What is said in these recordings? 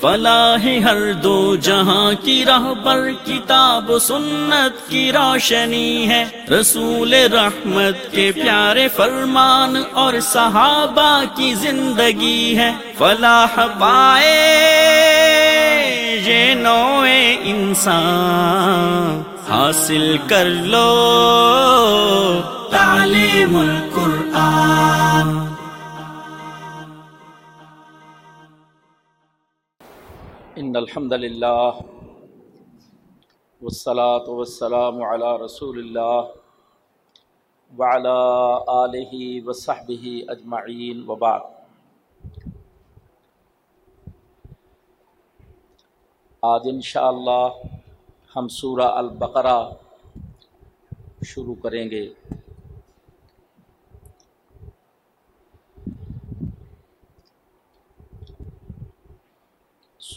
فلاح ہر دو جہاں کی راہ پر کتاب و سنت کی روشنی ہے۔ رسول رحمت کے پیارے فرمان اور صحابہ کی زندگی ہے۔ فلاح پائے یہ نو انسان۔ حاصل کر لو۔ تعلیم القرآن۔ ان الحمد للہ والصلاة والسلام على رسول اللہ وعلى آلہ وصحبہ اجمعین وبعد. آج انشاءاللہ ہم سورہ البقرہ شروع کریں گے.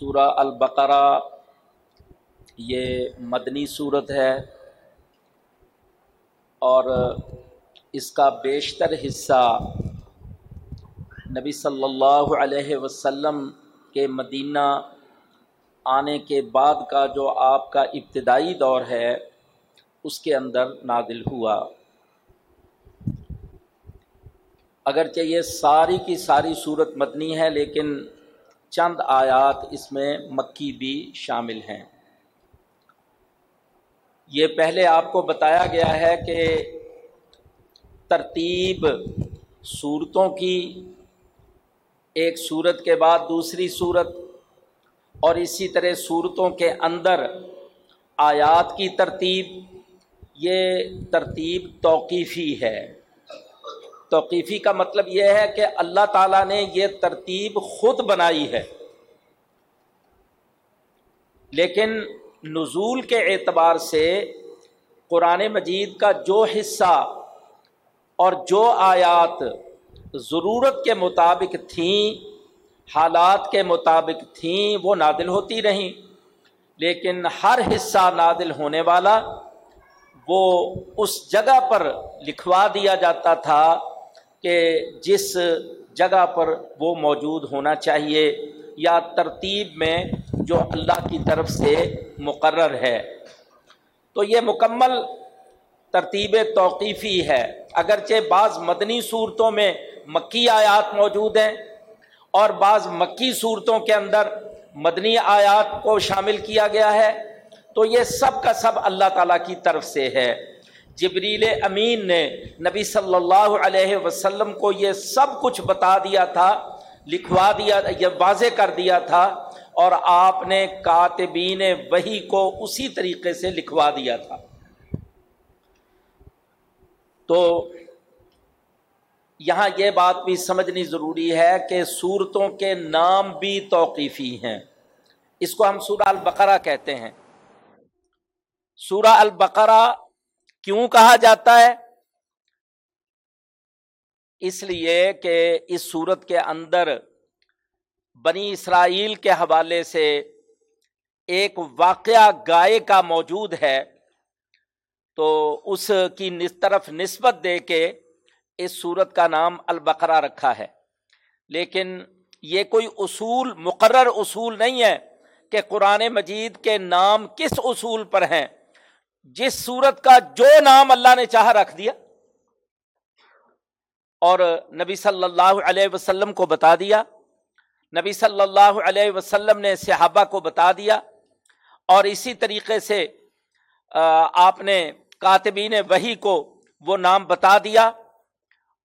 سورہ البقرہ، یہ مدنی صورت ہے اور اس کا بیشتر حصہ نبی صلی اللہ علیہ وسلم کے مدینہ آنے کے بعد کا جو آپ کا ابتدائی دور ہے، اس کے اندر نادل ہوا۔ اگرچہ یہ ساری کی ساری صورت مدنی ہے، لیکن چند آیات اس میں مکی بھی شامل ہیں۔ یہ پہلے آپ کو بتایا گیا ہے کہ ترتیب صورتوں کی، ایک صورت کے بعد دوسری صورت، اور اسی طرح صورتوں کے اندر آیات کی ترتیب، یہ ترتیب توقیفی ہے۔ توقیفی کا مطلب یہ ہے کہ اللہ تعالیٰ نے یہ ترتیب خود بنائی ہے۔ لیکن نزول کے اعتبار سے قرآن مجید کا جو حصہ اور جو آیات ضرورت کے مطابق تھیں، حالات کے مطابق تھیں، وہ نادل ہوتی رہیں۔ لیکن ہر حصہ نادل ہونے والا وہ اس جگہ پر لکھوا دیا جاتا تھا کہ جس جگہ پر وہ موجود ہونا چاہیے یا ترتیب میں جو اللہ کی طرف سے مقرر ہے۔ تو یہ مکمل ترتیب توقیفی ہے۔ اگرچہ بعض مدنی صورتوں میں مکی آیات موجود ہیں اور بعض مکی صورتوں کے اندر مدنی آیات کو شامل کیا گیا ہے، تو یہ سب کا سب اللہ تعالیٰ کی طرف سے ہے۔ جبریل امین نے نبی صلی اللہ علیہ وسلم کو یہ سب کچھ بتا دیا تھا، لکھوا دیا، یہ واضح کر دیا تھا اور آپ نے کاتبین وہی کو اسی طریقے سے لکھوا دیا تھا۔ تو یہاں یہ بات بھی سمجھنی ضروری ہے کہ صورتوں کے نام بھی توقیفی ہیں۔ اس کو ہم سورہ البقرہ کہتے ہیں۔ سورہ البقرہ کیوں کہا جاتا ہے؟ اس لیے کہ اس صورت کے اندر بنی اسرائیل کے حوالے سے ایک واقعہ گائے کا موجود ہے۔ تو اس کی طرف نسبت دے کے اس صورت کا نام البقرہ رکھا ہے۔ لیکن یہ کوئی اصول، مقرر اصول نہیں ہے کہ قرآن مجید کے نام کس اصول پر ہیں۔ جس صورت کا جو نام اللہ نے چاہ رکھ دیا اور نبی صلی اللہ علیہ وسلم کو بتا دیا، نبی صلی اللہ علیہ وسلم نے صحابہ کو بتا دیا اور اسی طریقے سے آپ نے کاتبین وہی کو وہ نام بتا دیا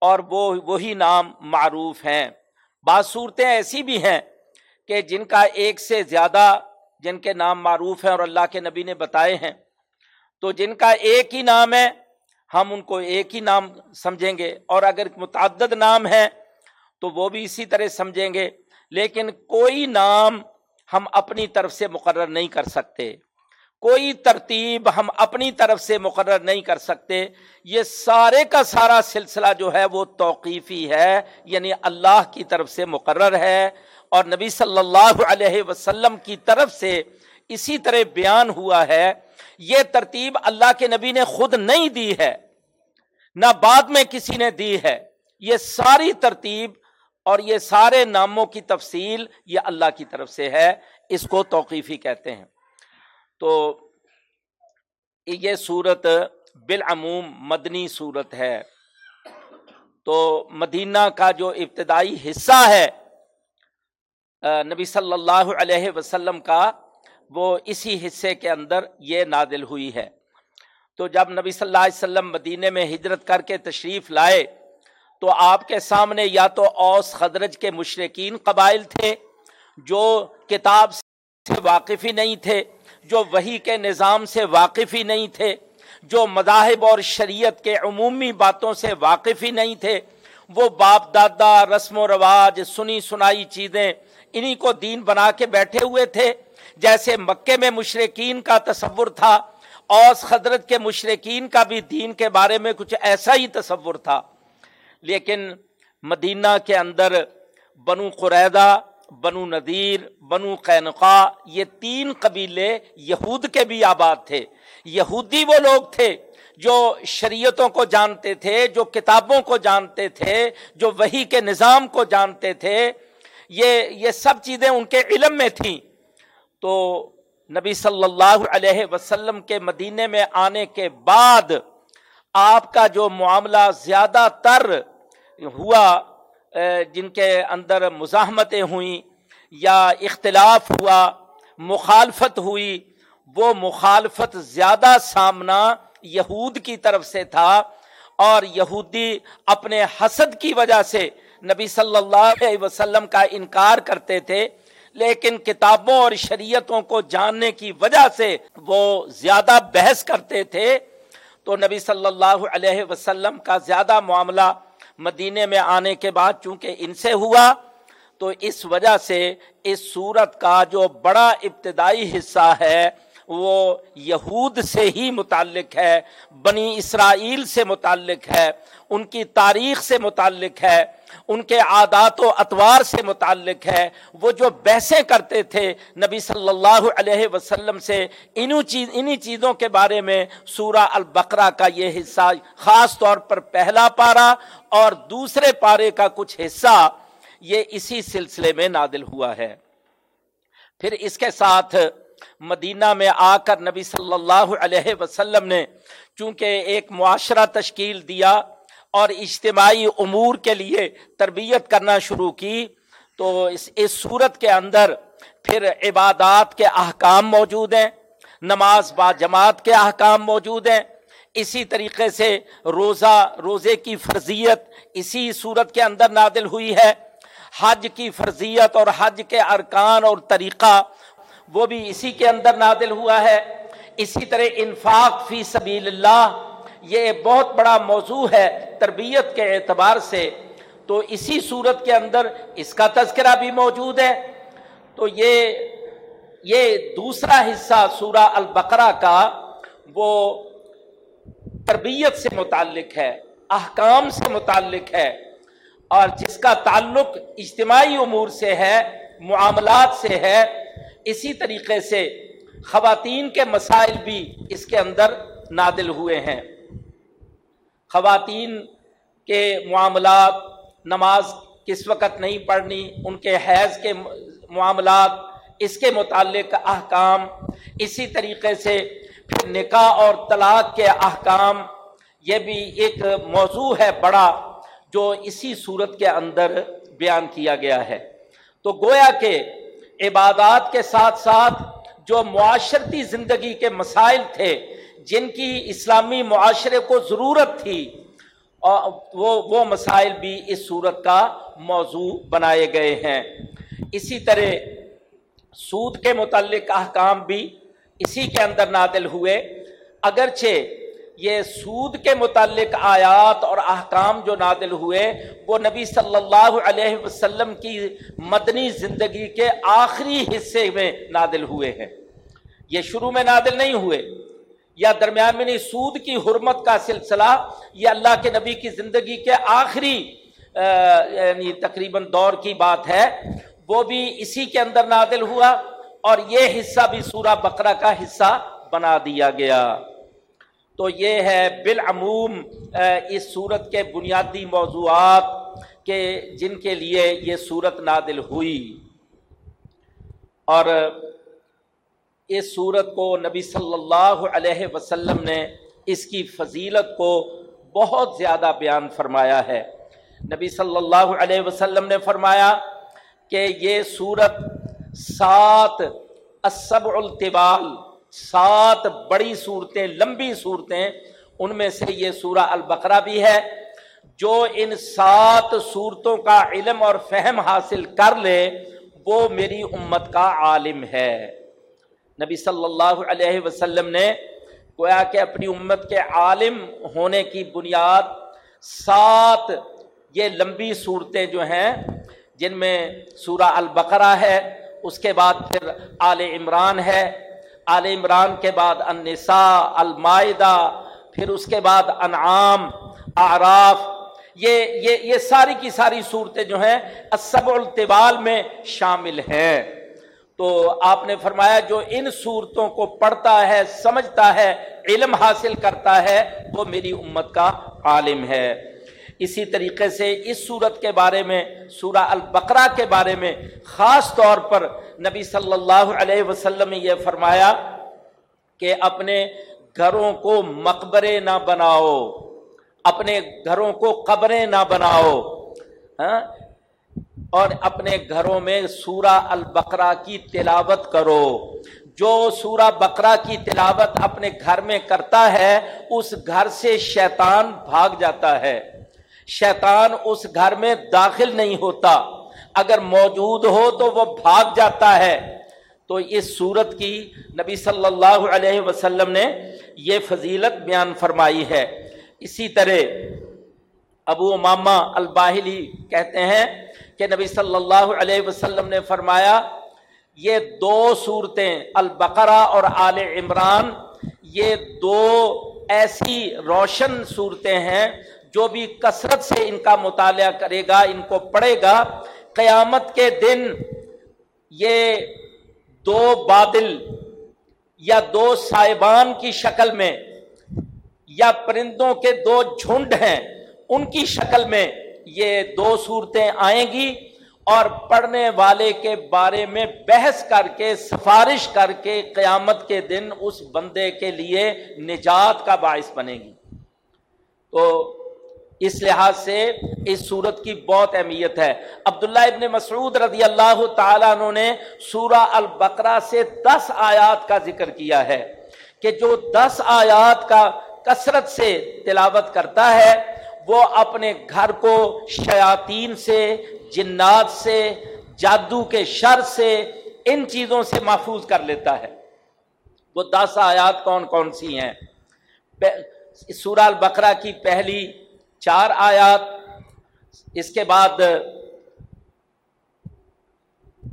اور وہ، وہی نام معروف ہیں۔ بعض صورتیں ایسی بھی ہیں کہ جن کا ایک سے زیادہ جن کے نام معروف ہیں اور اللہ کے نبی نے بتائے ہیں تو جن کا ایک ہی نام ہے، ہم ان کو ایک ہی نام سمجھیں گے۔ اور اگر متعدد نام ہے تو وہ بھی اسی طرح سمجھیں گے۔ لیکن کوئی نام ہم اپنی طرف سے مقرر نہیں کر سکتے۔ کوئی ترتیب ہم اپنی طرف سے مقرر نہیں کر سکتے۔ یہ سارے کا سارا سلسلہ جو ہے، وہ توقیفی ہے یعنی اللہ کی طرف سے مقرر ہے۔ اور نبی صلی اللہ علیہ وسلم کی طرف سے اسی طرح بیان ہوا ہے۔ یہ ترتیب اللہ کے نبی نے خود نہیں دی ہے، نہ بعد میں کسی نے دی ہے۔ یہ ساری ترتیب اور یہ سارے ناموں کی تفصیل یہ اللہ کی طرف سے ہے، اس کو توقیفی کہتے ہیں۔ تو یہ صورت بالعموم مدنی صورت ہے۔ تو مدینہ کا جو ابتدائی حصہ ہے نبی صلی اللہ علیہ وسلم کا وہ اسی حصے کے اندر یہ نادل ہوئی ہے۔ تو جب نبی صلی اللہ علیہ وسلم مدینے میں ہجرت کر کے تشریف لائے، تو آپ کے سامنے یا تو اوس خدرج کے مشرقین قبائل تھے، جو کتاب سے واقف ہی نہیں تھے، جو وہی کے نظام سے واقف ہی نہیں تھے، جو مذاہب اور شریعت کے عمومی باتوں سے واقف ہی نہیں تھے۔ وہ باپ، دادا، رسم و رواج، سنی سنائی چیزیں انہی کو دین بنا کے بیٹھے ہوئے تھے۔ جیسے مکے میں مشرقین کا تصور تھا، اوس خدرت کے مشرقین کا بھی دین کے بارے میں کچھ ایسا ہی تصور تھا۔ لیکن مدینہ کے اندر بنو قریدہ، بنو ندیر بنو قینقا یہ تین قبیلے یہود کے بھی آباد تھے۔ یہودی وہ لوگ تھے جو شریعتوں کو جانتے تھے، جو کتابوں کو جانتے تھے، جو وہی کے نظام کو جانتے تھے۔ یہ یہ سب چیزیں ان کے علم میں تھیں۔ تو نبی صلی اللہ علیہ وسلم کے مدینے میں آنے کے بعد آپ کا جو معاملہ زیادہ تر ہوا جن کے اندر مزاحمتیں ہوئیں یا اختلاف ہوا، مخالفت ہوئی، وہ مخالفت زیادہ سامنا یہود کی طرف سے تھا اور یہودی اپنے حسد کی وجہ سے نبی صلی اللہ علیہ وسلم کا انکار کرتے تھے۔ لیکن کتابوں اور شریعتوں کو جاننے کی وجہ سے وہ زیادہ بحث کرتے تھے۔ تو نبی صلی اللہ علیہ وسلم کا زیادہ معاملہ مدینے میں آنے کے بعد چونکہ ان سے ہوا، تو اس وجہ سے اس صورت کا جو بڑا ابتدائی حصہ ہے وہ یہود سے ہی متعلق ہے، بنی اسرائیل سے متعلق ہے، ان کی تاریخ سے متعلق ہے، ان کے عادات و اطوار سے متعلق ہے۔ وہ جو بحثیں کرتے تھے نبی صلی اللہ علیہ وسلم سے چیز، انہی چیزوں کے بارے میں سورہ البقرہ کا یہ حصہ، خاص طور پر پہلا پارا اور دوسرے پارے کا کچھ حصہ، یہ اسی سلسلے میں نادل ہوا ہے۔ پھر اس کے ساتھ مدینہ میں آ کر نبی صلی اللہ علیہ وسلم نے چونکہ ایک معاشرہ تشکیل دیا اور اجتماعی امور کے لیے تربیت کرنا شروع کی، تو اس اس صورت کے اندر پھر عبادات کے احکام موجود ہیں، نماز با جماعت کے احکام موجود ہیں۔ اسی طریقے سے روزہ، روزے کی فرضیت اسی صورت کے اندر نادل ہوئی ہے۔ حج کی فرضیت اور حج کے ارکان اور طریقہ وہ بھی اسی کے اندر نادل ہوا ہے۔ اسی طرح انفاق فی سبیل اللہ یہ بہت بڑا موضوع ہے تربیت کے اعتبار سے۔ تو اسی صورت کے اندر اس کا تذکرہ بھی موجود ہے۔ تو یہ یہ دوسرا حصہ سورہ البقرہ کا وہ تربیت سے متعلق ہے، احکام سے متعلق ہے۔ اور جس کا تعلق اجتماعی امور سے ہے، معاملات سے ہے اسی طریقے سے خواتین کے مسائل بھی اس کے اندر نادل ہوئے ہیں۔ خواتین کے معاملات، نماز کس وقت نہیں پڑھنی، ان کے حیض کے معاملات، اس کے متعلق احکام، اسی طریقے سے پھر نکاح اور طلاق کے احکام، یہ بھی ایک موضوع ہے بڑا جو اسی صورت کے اندر بیان کیا گیا ہے۔ تو گویا کہ عبادات کے ساتھ ساتھ جو معاشرتی زندگی کے مسائل تھے، جن کی اسلامی معاشرے کو ضرورت تھی وہ وہ مسائل بھی اس صورت کا موضوع بنائے گئے ہیں۔ اسی طرح سود کے متعلق احکام بھی اسی کے اندر نادل ہوئے۔ اگرچہ یہ سود کے متعلق آیات اور احکام جو نادل ہوئے، وہ نبی صلی اللہ علیہ وسلم کی مدنی زندگی کے آخری حصے میں نادل ہوئے ہیں۔ یہ شروع میں نادل نہیں ہوئے، یا درمیان میں سود کی حرمت کا سلسلہ، یہ اللہ کے نبی کی زندگی کے آخری یعنی تقریباً دور کی بات ہے۔ وہ بھی اسی کے اندر نادل ہوا اور یہ حصہ بھی سورہ بقرہ کا حصہ بنا دیا گیا۔ تو یہ ہے بالعموم اس صورت کے بنیادی موضوعات کہ جن کے لیے یہ صورت نادل ہوئی۔ اور اس صورت کو نبی صلی اللہ علیہ وسلم نے اس کی فضیلت کو بہت زیادہ بیان فرمایا ہے۔ نبی صلی اللہ علیہ وسلم نے فرمایا کہ یہ صورت سات اسب الطبال سات بڑی صورتیں، لمبی صورتیں، ان میں سے یہ سورہ البقرہ بھی ہے، جو ان سات صورتوں کا علم اور فہم حاصل کر لے، وہ میری امت کا عالم ہے۔ نبی صلی اللہ علیہ وسلم نے گویا کہ اپنی امت کے عالم ہونے کی بنیاد سات یہ لمبی صورتیں جو ہیں، جن میں سورہ البقرہ ہے، اس کے بعد پھر آل عمران ہے آل عمران کے بعد النساء، المائدہ، پھر اس کے بعد انعام آراف یہ یہ یہ ساری کی ساری صورتیں جو ہیں اسب الطبال میں شامل ہیں۔ تو آپ نے فرمایا جو ان صورتوں کو پڑھتا ہے، سمجھتا ہے، علم حاصل کرتا ہے، وہ میری امت کا عالم ہے۔ اسی طریقے سے اس صورت کے بارے میں، سورہ البقرہ کے بارے میں خاص طور پر نبی صلی اللہ علیہ وسلم نے یہ فرمایا کہ اپنے گھروں کو مقبرے نہ بناؤ، اپنے گھروں کو قبریں نہ بناؤ ہاں؟ اور اپنے گھروں میں سورہ البقرہ کی تلاوت کرو۔ جو سورہ بقرہ کی تلاوت اپنے گھر میں کرتا ہے، اس گھر سے شیطان بھاگ جاتا ہے۔ شیطان اس گھر میں داخل نہیں ہوتا۔ اگر موجود ہو تو وہ بھاگ جاتا ہے۔ تو اس صورت کی نبی صلی اللہ علیہ وسلم نے یہ فضیلت بیان فرمائی ہے۔ اسی طرح ابو امامہ الباہلی کہتے ہیں کہ نبی صلی اللہ علیہ وسلم نے فرمایا، یہ دو صورتیں البقرہ اور آل عمران، یہ دو ایسی روشن صورتیں ہیں جو بھی کثرت سے ان کا مطالعہ کرے گا، ان کو پڑھے گا، قیامت کے دن یہ دو بادل یا دو صاحبان کی شکل میں یا پرندوں کے دو جھنڈ ہیں، ان کی شکل میں یہ دو صورتیں آئیں گی اور پڑھنے والے کے بارے میں بحث کر کے، سفارش کر کے قیامت کے دن اس بندے کے لیے نجات کا باعث بنے گی۔ تو اس لحاظ سے اس صورت کی بہت اہمیت ہے۔ عبداللہ ابن مسعود رضی اللہ تعالیٰ عنہ نے سورہ البقرہ سے دس آیات کا ذکر کیا ہے کہ جو دس آیات کا کثرت سے تلاوت کرتا ہے، وہ اپنے گھر کو شیاطین سے، جنات سے، جادو کے شر سے، ان چیزوں سے محفوظ کر لیتا ہے۔ وہ دس آیات کون کون سی ہیں؟ سورہ البقرہ کی پہلی چار آیات، اس کے بعد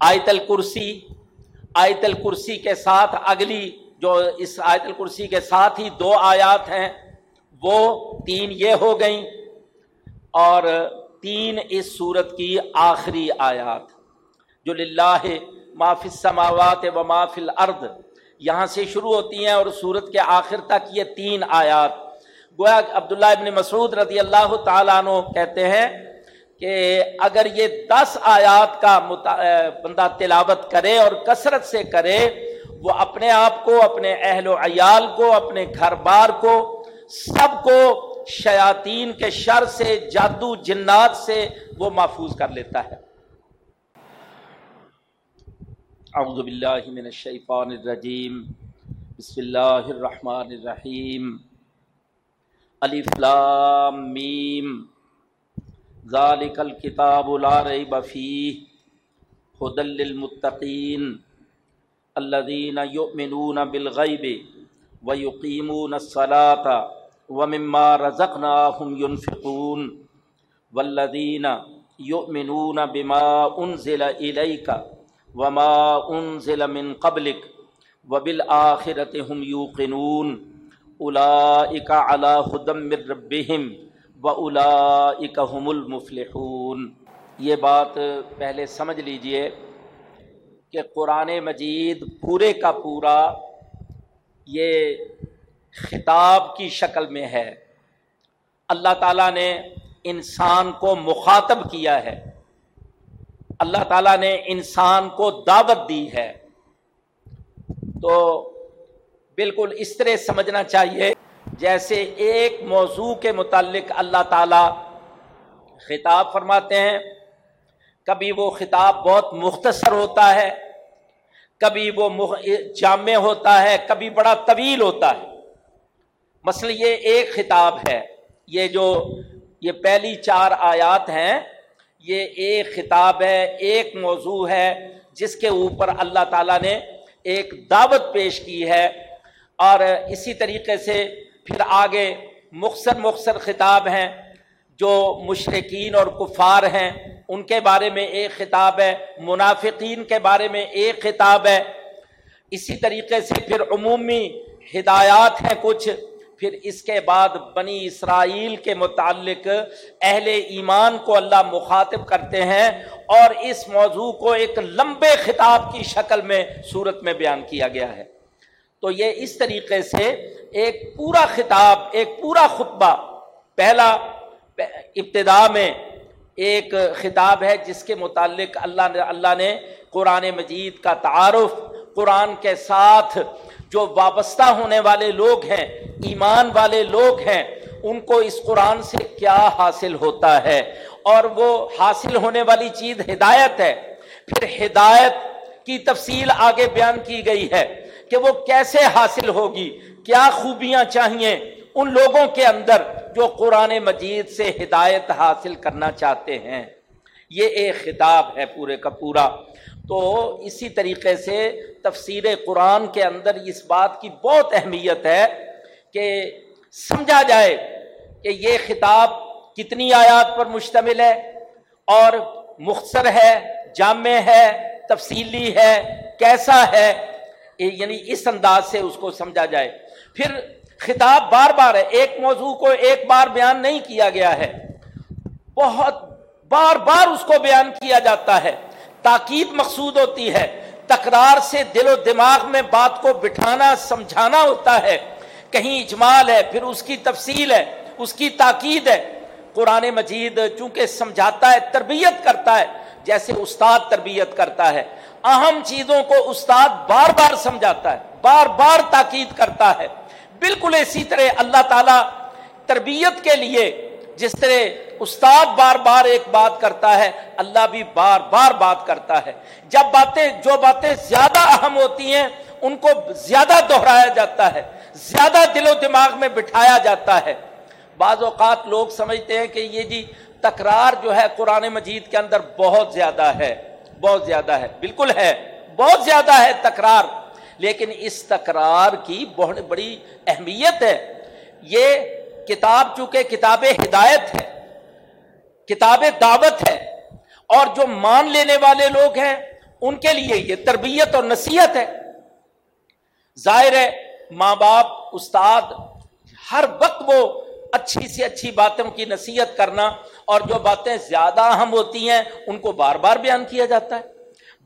آیت الکرسی آیت الکرسی کے ساتھ اگلی جو اس آیت الکرسی کے ساتھ ہی دو آیات ہیں، وہ تین یہ ہو گئیں اور تین اس صورت کی آخری آیات، جو لاہ معاف السماوات و معاف الارض، یہاں سے شروع ہوتی ہیں اور صورت کے آخر تک یہ تین آیات گویا عبداللہ ابن مسعود رضی اللہ تعالیٰ عنہ کہتے ہیں کہ اگر یہ دس آیات کا بندہ تلاوت کرے اور کثرت سے کرے، وہ اپنے آپ کو، اپنے اہل و عیال کو، اپنے گھر بار کو، سب کو شیاطین کے شر سے، جادو جنات سے وہ محفوظ کر لیتا ہے۔ اعوذ باللہ من الشیطان الرجیم۔ بسم اللہ الرحمن الرحیم۔ الف لام میم۔ ذالک الکتاب لا ریب فیہ۔ ہدل للمتقین۔ الذين يؤمنون بالغيب ويقيمون الصلاة ومما رزقناهم ينفقون۔ والذين يؤمنون بما أنزل إليك وما أنزل من قبلك وبالآخرة هم يوقنون أولئك على هدى من ربهم وأولئك هم المفلحون۔ یہ بات پہلے سمجھ لیجیے کہ قرآن مجید پورے کا پورا یہ خطاب کی شکل میں ہے۔ اللہ تعالیٰ نے انسان کو مخاطب کیا ہے۔ اللہ تعالیٰ نے انسان کو دعوت دی ہے۔ تو بالکل اس طرح سمجھنا چاہیے جیسے ایک موضوع کے متعلق اللہ تعالیٰ خطاب فرماتے ہیں۔ کبھی وہ خطاب بہت مختصر ہوتا ہے، کبھی وہ جامع ہوتا ہے، کبھی بڑا طویل ہوتا ہے۔ مثلا یہ ایک خطاب ہے، یہ جو، یہ پہلی چار آیات ہیں، یہ ایک خطاب ہے، ایک موضوع ہے، جس کے اوپر اللہ تعالیٰ نے ایک دعوت پیش کی ہے۔ اور اسی طریقے سے پھر آگے مختصر مختصر خطاب ہیں جو مشرقین اور کفار ہیں، ان کے بارے میں ایک خطاب ہے، منافقین کے بارے میں ایک خطاب ہے۔ اسی طریقے سے پھر عمومی ہدایات ہیں کچھ، پھر اس کے بعد بنی اسرائیل کے متعلق اہل ایمان کو اللہ مخاطب کرتے ہیں اور اس موضوع کو ایک لمبے خطاب کی شکل میں صورت میں بیان کیا گیا ہے۔ تو یہ اس طریقے سے ایک پورا خطاب، ایک پورا خطبہ، پہلا ابتدا میں ایک خطاب ہے جس کے متعلق اللہ نے اللہ نے قرآن مجید کا تعارف، قرآن کے ساتھ جو وابستہ ہونے والے لوگ ہیں، ایمان والے لوگ ہیں، ان کو اس قرآن سے کیا حاصل ہوتا ہے؟ اور وہ حاصل ہونے والی چیز ہدایت ہے۔ پھر ہدایت کی تفصیل آگے بیان کی گئی ہے۔ کہ وہ کیسے حاصل ہوگی، کیا خوبیاں چاہیے؟ ان لوگوں کے اندر جو قرآن مجید سے ہدایت حاصل کرنا چاہتے ہیں، یہ ایک خطاب ہے پورے کا پورا۔ تو اسی طریقے سے تفسیر قرآن کے اندر اس بات کی بہت اہمیت ہے کہ سمجھا جائے کہ یہ خطاب کتنی آیات پر مشتمل ہے اور مختصر ہے، جامع ہے، تفصیلی ہے، کیسا ہے یعنی اس انداز سے اس کو سمجھا جائے۔ پھر خطاب بار بار ہے، ایک موضوع کو ایک بار بیان نہیں کیا گیا ہے۔ بہت بار بار اس کو بیان کیا جاتا ہے۔ تاکید مقصود ہوتی ہے، تکرار سے دل و دماغ میں بات کو بٹھانا، سمجھانا ہوتا ہے۔ کہیں اجمال ہے، پھر اس کی تفصیل ہے، اس کی تاکید ہے۔ قرآن مجید چونکہ سمجھاتا ہے، تربیت کرتا ہے، جیسے استاد تربیت کرتا ہے۔ اہم چیزوں کو استاد بار بار سمجھاتا ہے، بار بار تاکید کرتا ہے۔ بالکل اسی طرح اللہ تعالی تربیت کے لیے جس طرح استاد بار بار ایک بات کرتا ہے، اللہ بھی بار بار بات کرتا ہے۔ جب باتیں، جو باتیں زیادہ اہم ہوتی ہیں، ان کو زیادہ دہرایا جاتا ہے، زیادہ دل و دماغ میں بٹھایا جاتا ہے۔ بعض اوقات لوگ سمجھتے ہیں کہ یہ جی تکرار جو ہے قرآن مجید کے اندر بہت زیادہ ہے۔ بہت زیادہ ہے۔ بالکل ہے۔ بہت زیادہ ہے تکرار۔ لیکن اس تکرار کی بہت بڑی اہمیت ہے۔ یہ کتاب چونکہ کتاب ہدایت ہے، کتاب دعوت ہے، اور جو مان لینے والے لوگ ہیں، ان کے لیے یہ تربیت اور نصیحت ہے۔ ظاہر ہے، ماں باپ، استاد، ہر وقت وہ اچھی سے اچھی باتوں کی نصیحت کرنا اور جو باتیں زیادہ اہم ہوتی ہیں، ان کو بار بار بیان کیا جاتا ہے۔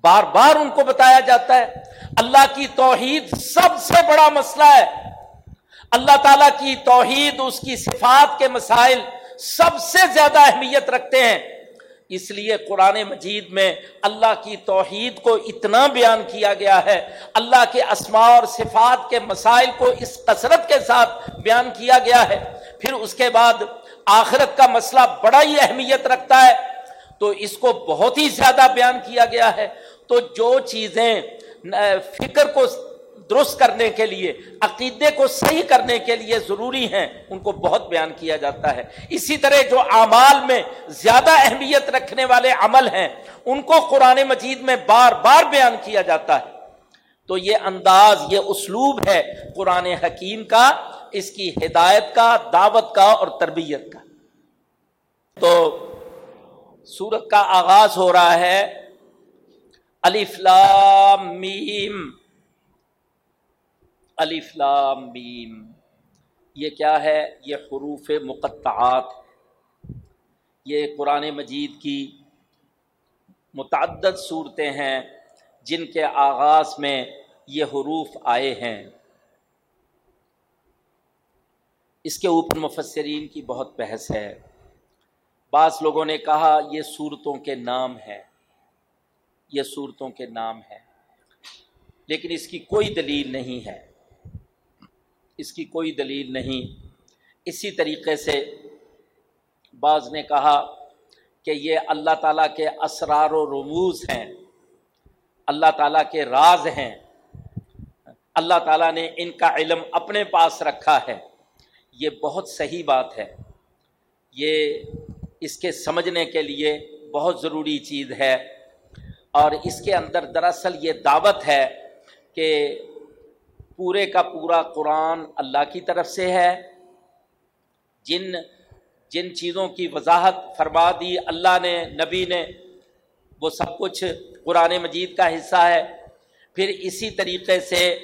بار بار ان کو بتایا جاتا ہے۔ اللہ کی توحید سب سے بڑا مسئلہ ہے۔ اللہ تعالیٰ کی توحید، اس کی صفات کے مسائل سب سے زیادہ اہمیت رکھتے ہیں۔ اس لیے قرآن مجید میں اللہ کی توحید کو اتنا بیان کیا گیا ہے۔ اللہ کے اسماء اور صفات کے مسائل کو اس کثرت کے ساتھ بیان کیا گیا ہے۔ پھر اس کے بعد آخرت کا مسئلہ بڑا ہی اہمیت رکھتا ہے۔ تو اس کو بہت ہی زیادہ بیان کیا گیا ہے۔ تو جو چیزیں فکر کو درست کرنے کے لیے، عقیدے کو صحیح کرنے کے لیے ضروری ہیں، ان کو بہت بیان کیا جاتا ہے۔ اسی طرح جو اعمال میں زیادہ اہمیت رکھنے والے عمل ہیں، ان کو قرآن مجید میں بار بار بیان کیا جاتا ہے۔ تو یہ انداز، یہ اسلوب ہے قرآن حکیم کا۔ اس کی ہدایت کا، دعوت کا اور تربیت کا۔ تو سورت کا آغاز ہو رہا ہے۔ میم۔ میم۔ یہ کیا ہے؟ یہ حروف مقطعات۔ یہ قرآن مجید کی متعدد صورتیں ہیں جن کے آغاز میں یہ حروف آئے ہیں۔ اس کے اوپر مفسرین کی بہت بحث ہے۔ بعض لوگوں نے کہا، یہ صورتوں کے نام ہیں۔ یہ صورتوں کے نام ہیں۔ لیکن اس کی کوئی دلیل نہیں ہے۔ اس کی کوئی دلیل نہیں۔ اسی طریقے سے بعض نے کہا کہ یہ اللہ تعالیٰ کے اسرار و رموز ہیں۔ اللہ تعالیٰ کے راز ہیں۔ اللہ تعالیٰ نے ان کا علم اپنے پاس رکھا ہے۔ یہ بہت صحیح بات ہے۔ یہ اس کے سمجھنے کے لیے بہت ضروری چیز ہے۔ اور اس کے اندر دراصل یہ دعوت ہے کہ پورے کا پورا قرآن اللہ کی طرف سے ہے۔ جن جن چیزوں کی وضاحت فرما دی، اللہ نے، نبی نے، وہ سب کچھ قرآن مجید کا حصہ ہے۔ پھر اسی طریقے سے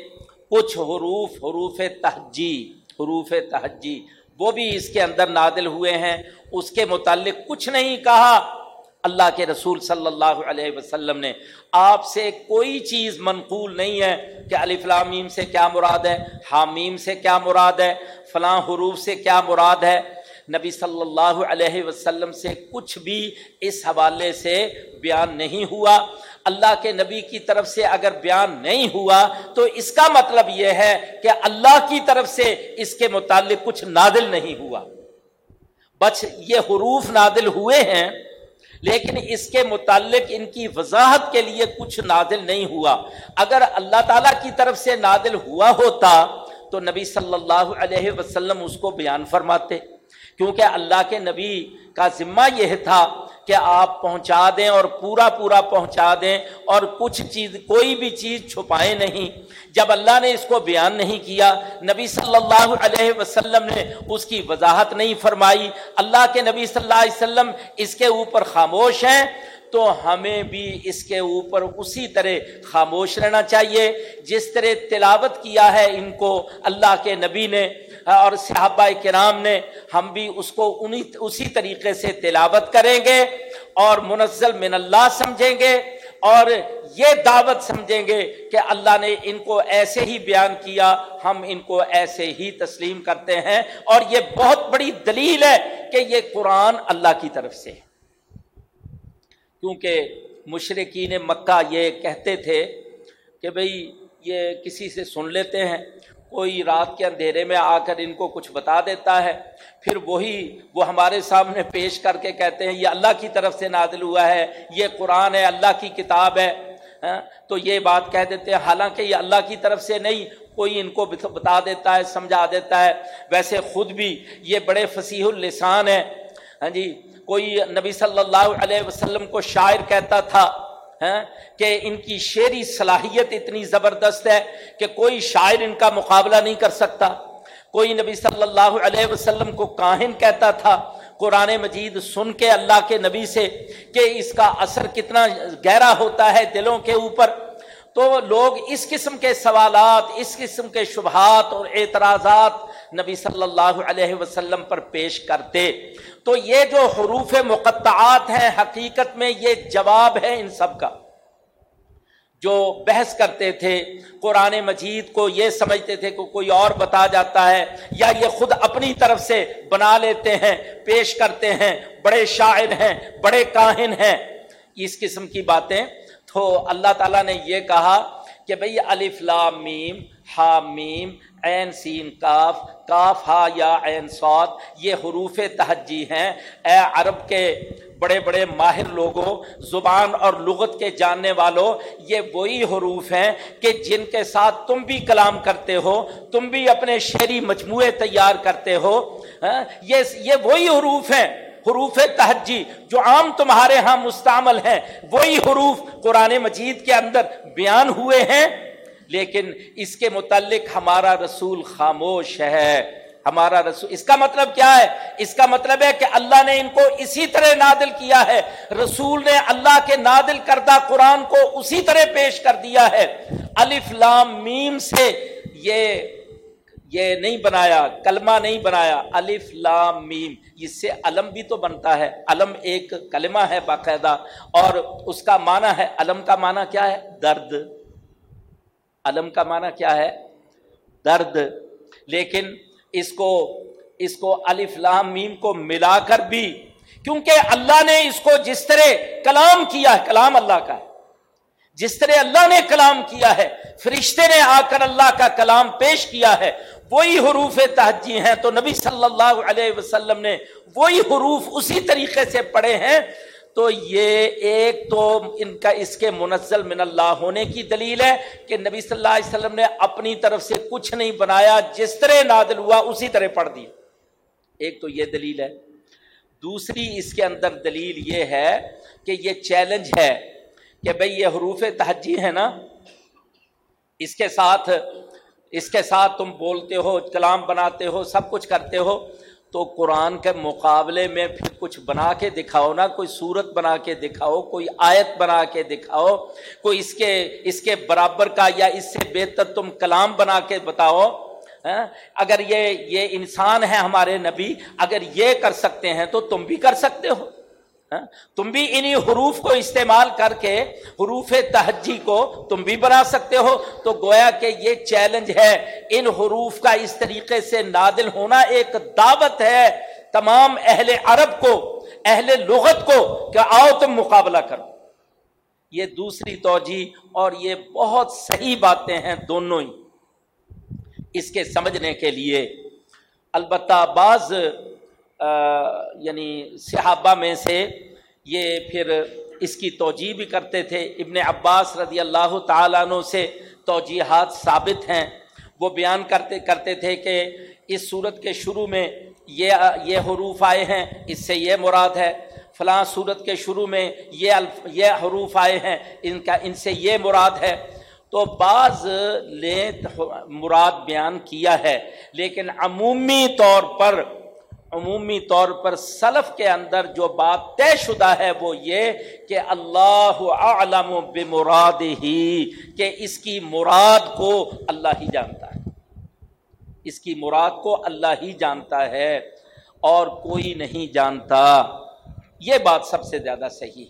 کچھ حروف حروف تہجی۔ حروف تہجی، وہ بھی اس کے اندر نادل ہوئے ہیں۔ اس کے متعلق کچھ نہیں کہا۔ اللہ کے رسول صلی اللہ علیہ وسلم نے۔ آپ سے کوئی چیز منقول نہیں ہے کہ علی فلامیم سے کیا مراد ہے حامیم سے کیا مراد ہے، فلاں حروف سے کیا مراد ہے۔ نبی صلی اللہ علیہ وسلم سے کچھ بھی اس حوالے سے بیان نہیں ہوا۔ اللہ کے نبی کی طرف سے اگر بیان نہیں ہوا تو اس کا مطلب یہ ہے کہ اللہ کی طرف سے اس کے متعلق کچھ نادل نہیں ہوا۔ بچ یہ حروف نادل ہوئے ہیں، لیکن اس کے متعلق ان کی وضاحت کے لیے کچھ نادل نہیں ہوا۔ اگر اللہ تعالیٰ کی طرف سے نادل ہوا ہوتا تو نبی صلی اللہ علیہ وسلم اس کو بیان فرماتے، کیونکہ اللہ کے نبی کا ذمہ یہ تھا کہ آپ پہنچا دیں اور پورا پورا پہنچا دیں اور کچھ چیز کوئی بھی چیز چھپائیں نہیں۔ جب اللہ نے اس کو بیان نہیں کیا، نبی صلی اللہ علیہ وسلم نے اس کی وضاحت نہیں فرمائی۔ اللہ کے نبی صلی اللہ علیہ وسلم اس کے اوپر خاموش ہیں، تو ہمیں بھی اس کے اوپر اسی طرح خاموش رہنا چاہیے۔ جس طرح تلاوت کیا ہے ان کو، اللہ کے نبی نے ہاں، اور صحابہ کرام نے ہم بھی اس کو انہی اسی طریقے سے تلاوت کریں گے اور منزل من اللہ سمجھیں گے اور یہ دعوت سمجھیں گے کہ اللہ نے ان کو ایسے ہی بیان کیا، ہم ان کو ایسے ہی تسلیم کرتے ہیں۔ اور یہ بہت بڑی دلیل ہے کہ یہ قرآن اللہ کی طرف سے کیونکہ مشرقین مکہ یہ کہتے تھے کہ بھئی یہ کسی سے سن لیتے ہیں۔ کوئی رات کے اندھیرے میں آ کر ان کو کچھ بتا دیتا ہے، پھر وہی وہ ہمارے سامنے پیش کر کے کہتے ہیں، یہ اللہ کی طرف سے نادل ہوا ہے، یہ قرآن ہے، اللہ کی کتاب ہے۔ ہاں، تو یہ بات کہہ دیتے ہیں، حالانکہ یہ اللہ کی طرف سے نہیں، کوئی ان کو بتا دیتا ہے، سمجھا دیتا ہے۔ ویسے خود بھی یہ بڑے فصیح اللسان ہیں۔ ہاں جی کوئی نبی صلی اللہ علیہ وسلم کو شاعر کہتا تھا کہ ان کی شعری صلاحیت اتنی زبردست ہے کہ کوئی شاعر ان کا مقابلہ نہیں کر سکتا۔ کوئی نبی صلی اللہ علیہ وسلم کو کاہن کہتا تھا قرآن مجید سن کے اللہ کے نبی سے کہ اس کا اثر کتنا گہرا ہوتا ہے دلوں کے اوپر۔ تو لوگ اس قسم کے سوالات، اس قسم کے شبہات اور اعتراضات نبی صلی اللہ علیہ وسلم پر پیش کرتے۔ تو یہ جو حروف مقطعات ہیں، حقیقت میں یہ جواب ہے ان سب کا۔ جو بحث کرتے تھے، قرآن مجید کو یہ سمجھتے تھے کہ کوئی اور بتا جاتا ہے یا یہ خود اپنی طرف سے بنا لیتے ہیں، پیش کرتے ہیں، بڑے شاعر ہیں، بڑے کاہن ہیں۔ اس قسم کی باتیں تو اللہ تعالیٰ نے یہ کہا کہ بھئی الف لام میم ہا میم، عین سین کاف کاف، ہا یا عین سوت یہ حروف تہجی ہیں۔ اے عرب کے بڑے بڑے ماہر لوگوں، زبان اور لغت کے جاننے والوں، یہ وہی حروف ہیں کہ جن کے ساتھ تم بھی کلام کرتے ہو، تم بھی اپنے شعری مجموعے تیار کرتے ہو۔ ہاں، یہ وہی حروف ہیں۔ حروف تہجی جو عام تمہارے ہاں مستعمل ہیں، وہی حروف قرآن مجید کے اندر بیان ہوئے ہیں۔ لیکن اس کے متعلق ہمارا رسول خاموش ہے۔ ہمارا رسول، اس کا مطلب کیا ہے؟ اس کا مطلب ہے کہ اللہ نے ان کو اسی طرح نادل کیا ہے۔ رسول نے اللہ کے نادل کردہ قرآن کو اسی طرح پیش کر دیا ہے۔ الف لام میم سے یہ یہ نہیں بنایا، کلمہ نہیں بنایا، الف، لام، میم، اس سے علم بھی تو بنتا ہے۔ علم ایک کلمہ ہے باقاعدہ، اور اس کا معنی ہے، علم کا معنی کیا ہے؟ درد۔ علم کا معنی کیا ہے؟ درد۔ لیکن اس کو اس کو الف، لام، میم کو ملا کر بھی، کیونکہ اللہ نے اس کو جس طرح کلام کیا ہے، کلام اللہ کا ہے۔ جس طرح اللہ نے کلام کیا ہے، فرشتے نے آ کر اللہ کا کلام پیش کیا ہے وہی حروف تہجی ہیں تو نبی صلی اللہ علیہ وسلم نے وہی حروف اسی طریقے سے پڑھے ہیں تو یہ ایک تو ان کا اس کے منزل من اللہ ہونے کی دلیل ہے کہ نبی صلی اللہ علیہ وسلم نے اپنی طرف سے کچھ نہیں بنایا، جس طرح نادل ہوا اسی طرح پڑھ دیا ایک تو یہ دلیل ہے۔ دوسری اس کے اندر دلیل یہ ہے کہ یہ چیلنج ہے کہ بھئی یہ حروف تہجی ہے نا، اس کے ساتھ اس کے ساتھ تم بولتے ہو، کلام بناتے ہو، سب کچھ کرتے ہو، تو قرآن کے مقابلے میں پھر کچھ بنا کے دکھاؤ نا، کوئی صورت بنا کے دکھاؤ، کوئی آیت بنا کے دکھاؤ، کوئی اس کے اس کے برابر کا یا اس سے بہتر تم کلام بنا کے بتاؤ ہاں؟ اگر یہ یہ انسان ہے ہمارے نبی، اگر یہ کر سکتے ہیں تو تم بھی کر سکتے ہو۔ ہاں؟ تم بھی انہی حروف کو استعمال کر کے حروف تہجی کو تم بھی بنا سکتے ہو۔ تو گویا کہ یہ چیلنج ہے۔ ان حروف کا اس طریقے سے نادل ہونا ایک دعوت ہے تمام اہل عرب کو، اہل لغت کو کہ آؤ تم مقابلہ کرو۔ یہ دوسری توجہ اور یہ بہت صحیح باتیں ہیں دونوں ہی۔ اس کے سمجھنے کے لیے البتہ بعض یعنی صحابہ میں سے یہ پھر اس کی توجہ بھی کرتے تھے۔ ابن عباس رضی اللہ تعالیٰ عنہ سے توجیحات ثابت ہیں۔ وہ بیان کرتے کرتے تھے کہ اس صورت کے شروع میں یہ یہ حروف آئے ہیں، اس سے یہ مراد ہے۔ فلاں صورت کے شروع میں یہ الف، یہ حروف آئے ہیں، ان کا، ان سے یہ مراد ہے۔ تو بعض نے مراد بیان کیا ہے، لیکن عمومی طور پر عمومی طور پر سلف کے اندر جو بات طے شدہ ہے وہ یہ کہ اللہ عالم بمراد ہی کہ اس کی مراد کو اللہ ہی جانتا ہے۔ اس کی مراد کو اللہ ہی جانتا ہے اور کوئی نہیں جانتا۔ یہ بات سب سے زیادہ صحیح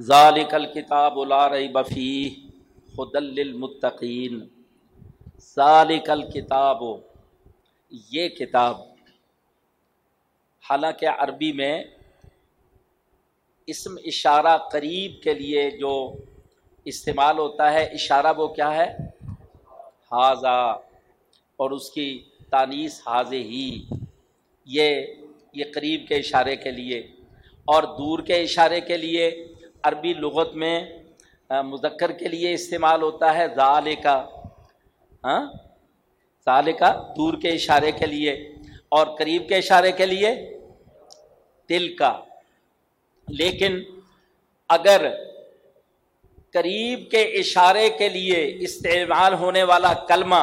ذالک الکتاب لا ریب فیہ خدل للمتقین۔ ذالک الکتاب یہ کتاب حالانکہ عربی میں اسم اشارہ قریب کے لیے جو استعمال ہوتا ہے، اشارہ وہ کیا ہے؟ حاضہ، اور اس کی تانیس حاض ہی۔ یہ یہ قریب کے اشارے کے لیے۔ اور دور کے اشارے کے لیے عربی لغت میں مذکر کے لیے استعمال ہوتا ہے ذال کا ہاں؟ سال کا دور کے اشارے کے لیے اور قریب کے اشارے کے لیے دل کا لیکن اگر قریب کے اشارے کے لیے استعمال ہونے والا کلمہ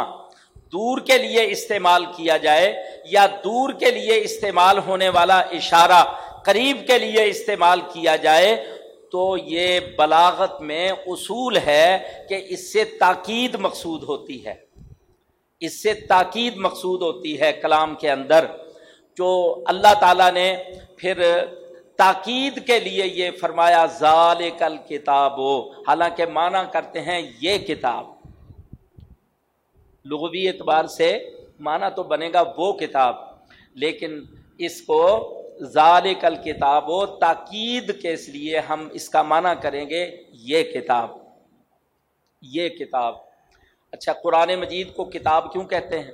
دور کے لیے استعمال کیا جائے یا دور کے لیے استعمال ہونے والا اشارہ قریب کے لیے استعمال کیا جائے، تو یہ بلاغت میں اصول ہے کہ اس سے تاکید مقصود ہوتی ہے۔ اس سے تاکید مقصود ہوتی ہے کلام کے اندر جو اللہ تعالیٰ نے پھر تاکید کے لیے یہ فرمایا ظال کل کتاب ہو حالانکہ مانا کرتے ہیں یہ کتاب۔ لغوی اعتبار سے مانا تو بنے گا وہ کتاب، لیکن اس کو ظال کل کتاب ہو تاکید کے اس لیے ہم اس کا معنی کریں گے یہ کتاب۔ یہ کتاب۔ اچھا قرآن مجید کو کتاب کیوں کہتے ہیں؟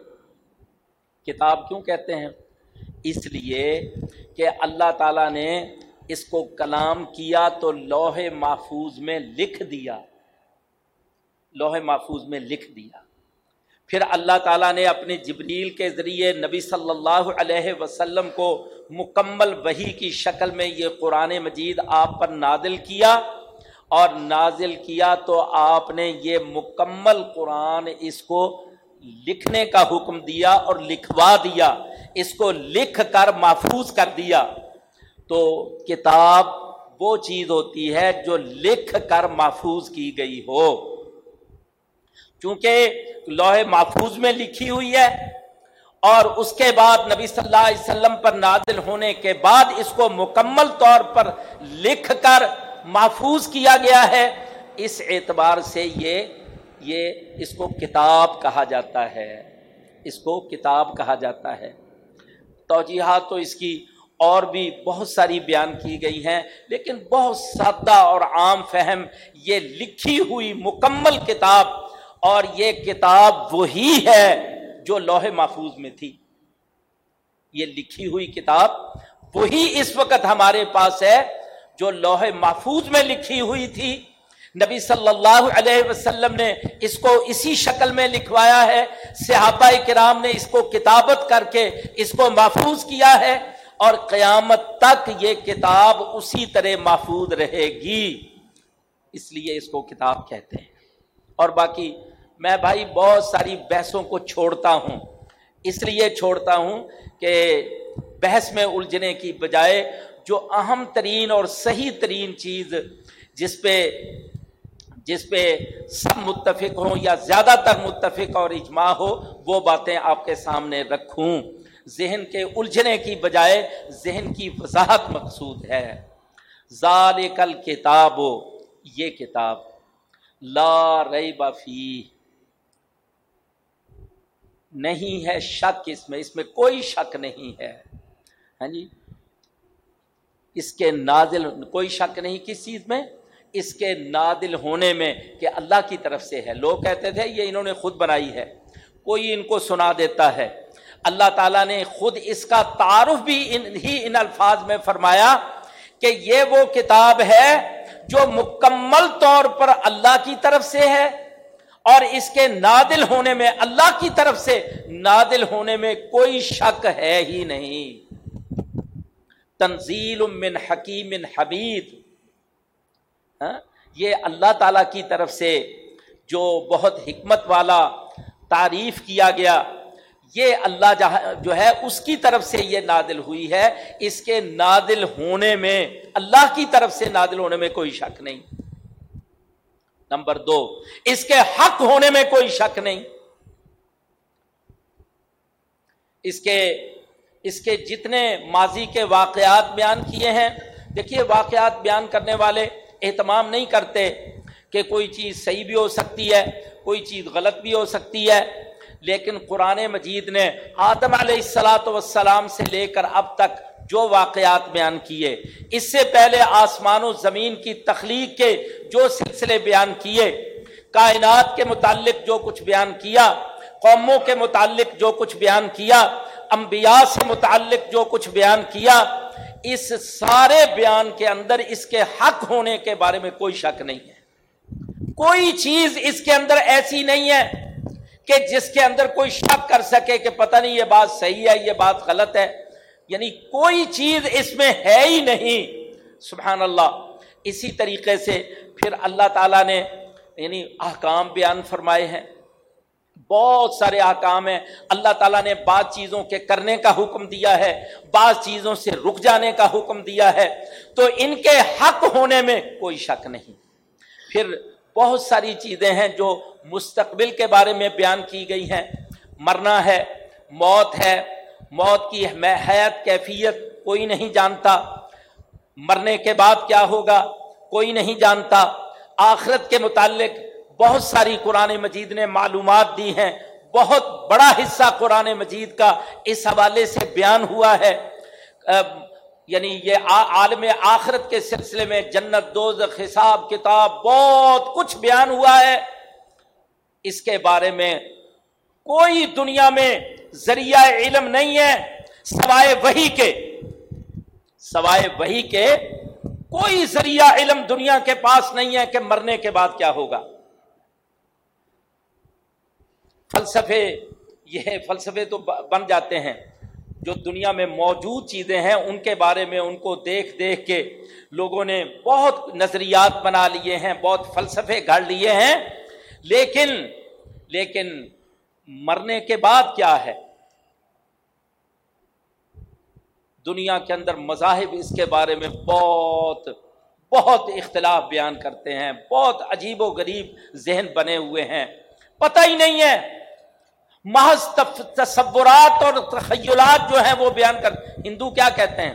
کتاب کیوں کہتے ہیں؟ اس لیے کہ اللہ تعالیٰ نے اس کو کلام کیا تو لوہے محفوظ میں لکھ دیا۔ لوہے محفوظ میں لکھ دیا۔ پھر اللہ تعالیٰ نے اپنے جبریل کے ذریعے نبی صلی اللہ علیہ وسلم کو مکمل وہی کی شکل میں یہ قرآن مجید آپ پر نادل کیا۔ اور نازل کیا تو آپ نے یہ مکمل قرآن اس کو لکھنے کا حکم دیا اور لکھوا دیا، اس کو لکھ کر محفوظ کر دیا۔ تو کتاب وہ چیز ہوتی ہے جو لکھ کر محفوظ کی گئی ہو۔ چونکہ لوہے محفوظ میں لکھی ہوئی ہے اور اس کے بعد نبی صلی اللہ علیہ وسلم پر نازل ہونے کے بعد اس کو مکمل طور پر لکھ کر محفوظ کیا گیا ہے، اس اعتبار سے یہ یہ اس کو کتاب کہا جاتا ہے۔ اس کو کتاب کہا جاتا ہے۔ توجیحات تو اس کی اور بھی بہت ساری بیان کی گئی ہیں، لیکن بہت سادہ اور عام فہم، یہ لکھی ہوئی مکمل کتاب اور یہ کتاب وہی ہے جو لوہے محفوظ میں تھی۔ یہ لکھی ہوئی کتاب وہی اس وقت ہمارے پاس ہے جو لوہے محفوظ میں لکھی ہوئی تھی۔ نبی صلی اللہ علیہ وسلم نے اس کو اسی شکل میں لکھوایا ہے۔ صحابہ کرام نے اس کو کتابت کر کے اس کو محفوظ کیا ہے۔ اور قیامت تک یہ کتاب اسی طرح محفوظ رہے گی۔ اس لیے اس کو کتاب کہتے ہیں۔ اور باقی میں بھائی بہت ساری بحثوں کو چھوڑتا ہوں۔ اس لیے چھوڑتا ہوں کہ بحث میں الجھنے کی بجائے جو اہم ترین اور صحیح ترین چیز جس پہ جس پہ سب متفق ہوں یا زیادہ تر متفق اور اجماع ہو، وہ باتیں آپ کے سامنے رکھوں۔ ذہن کے الجھنے کی بجائے ذہن کی وضاحت مقصود ہے۔ ذالکل کتاب یہ کتاب، لا ریب فی نہیں ہے شک اس میں اس میں کوئی شک نہیں ہے۔ ہاں جی؟ اس کے نازل، کوئی شک نہیں کس چیز میں؟ اس کے نادل ہونے میں کہ اللہ کی طرف سے ہے۔ لوگ کہتے تھے، یہ انہوں نے خود بنائی ہے۔ کوئی ان کو سنا دیتا ہے۔ اللہ تعالیٰ نے خود اس کا تعارف بھی ان، ہی ان الفاظ میں فرمایا کہ یہ وہ کتاب ہے جو مکمل طور پر اللہ کی طرف سے ہے اور اس کے نادل ہونے میں، اللہ کی طرف سے نادل ہونے میں کوئی شک ہے ہی نہیں۔ تنزیل من حکیم حبید ہاں؟ یہ اللہ تعالی کی طرف سے جو بہت حکمت والا تعریف کیا گیا، یہ اللہ جہاں جو ہے اس کی طرف سے یہ نادل ہوئی ہے۔ اس کے نادل ہونے میں، اللہ کی طرف سے نادل ہونے میں کوئی شک نہیں۔ نمبر دو، اس کے حق ہونے میں کوئی شک نہیں۔ اس کے اس کے جتنے ماضی کے واقعات بیان کیے ہیں، دیکھیے واقعات بیان کرنے والے اہتمام نہیں کرتے کہ کوئی چیز صحیح بھی ہو سکتی ہے، کوئی چیز غلط بھی ہو سکتی ہے، لیکن قرآن مجید نے آدم علیہ السلاۃ وسلام سے لے کر اب تک جو واقعات بیان کیے، اس سے پہلے آسمان و زمین کی تخلیق کے جو سلسلے بیان کیے، کائنات کے متعلق جو کچھ بیان کیا، قوموں کے متعلق جو کچھ بیان کیا انبیاء سے متعلق جو کچھ بیان کیا، اس سارے بیان کے اندر اس کے حق ہونے کے بارے میں کوئی شک نہیں ہے۔ کوئی چیز اس کے اندر ایسی نہیں ہے کہ جس کے اندر کوئی شک کر سکے کہ پتہ نہیں یہ بات صحیح ہے، یہ بات غلط ہے۔ یعنی کوئی چیز اس میں ہے ہی نہیں۔ سبحان اللہ۔ اسی طریقے سے پھر اللہ تعالیٰ نے یعنی احکام بیان فرمائے ہیں۔ بہت سارے احکام ہیں۔ اللہ تعالیٰ نے بعض چیزوں کے کرنے کا حکم دیا ہے، بعض چیزوں سے رک جانے کا حکم دیا ہے۔ تو ان کے حق ہونے میں کوئی شک نہیں۔ پھر بہت ساری چیزیں ہیں جو مستقبل کے بارے میں بیان کی گئی ہیں۔ مرنا ہے، موت ہے۔ موت کی حیات، کیفیت کوئی نہیں جانتا۔ مرنے کے بعد کیا ہوگا؟ کوئی نہیں جانتا۔ آخرت کے متعلق بہت ساری قرآن مجید نے معلومات دی ہیں۔ بہت بڑا حصہ قرآن مجید کا اس حوالے سے بیان ہوا ہے۔ یعنی یہ عالم آخرت کے سلسلے میں جنت دوز حساب، کتاب، بہت کچھ بیان ہوا ہے۔ اس کے بارے میں کوئی دنیا میں ذریعہ علم نہیں ہے، سوائے وہی کے۔ سوائے وہی کے کوئی ذریعہ علم دنیا کے پاس نہیں ہے کہ مرنے کے بعد کیا ہوگا۔ فلسفے، یہ فلسفے تو بن جاتے ہیں۔ جو دنیا میں موجود چیزیں ہیں، ان کے بارے میں ان کو دیکھ دیکھ کے لوگوں نے بہت نظریات بنا لیے ہیں، بہت فلسفے گھڑ لیے ہیں۔ لیکن لیکن مرنے کے بعد کیا ہے؟ دنیا کے اندر مذاہب اس کے بارے میں بہت بہت اختلاف بیان کرتے ہیں۔ بہت عجیب و غریب ذہن بنے ہوئے ہیں۔ پتہ ہی نہیں ہے۔ محض تصورات اور تخیلات جو ہیں وہ بیان کر ہندو کیا کہتے ہیں؟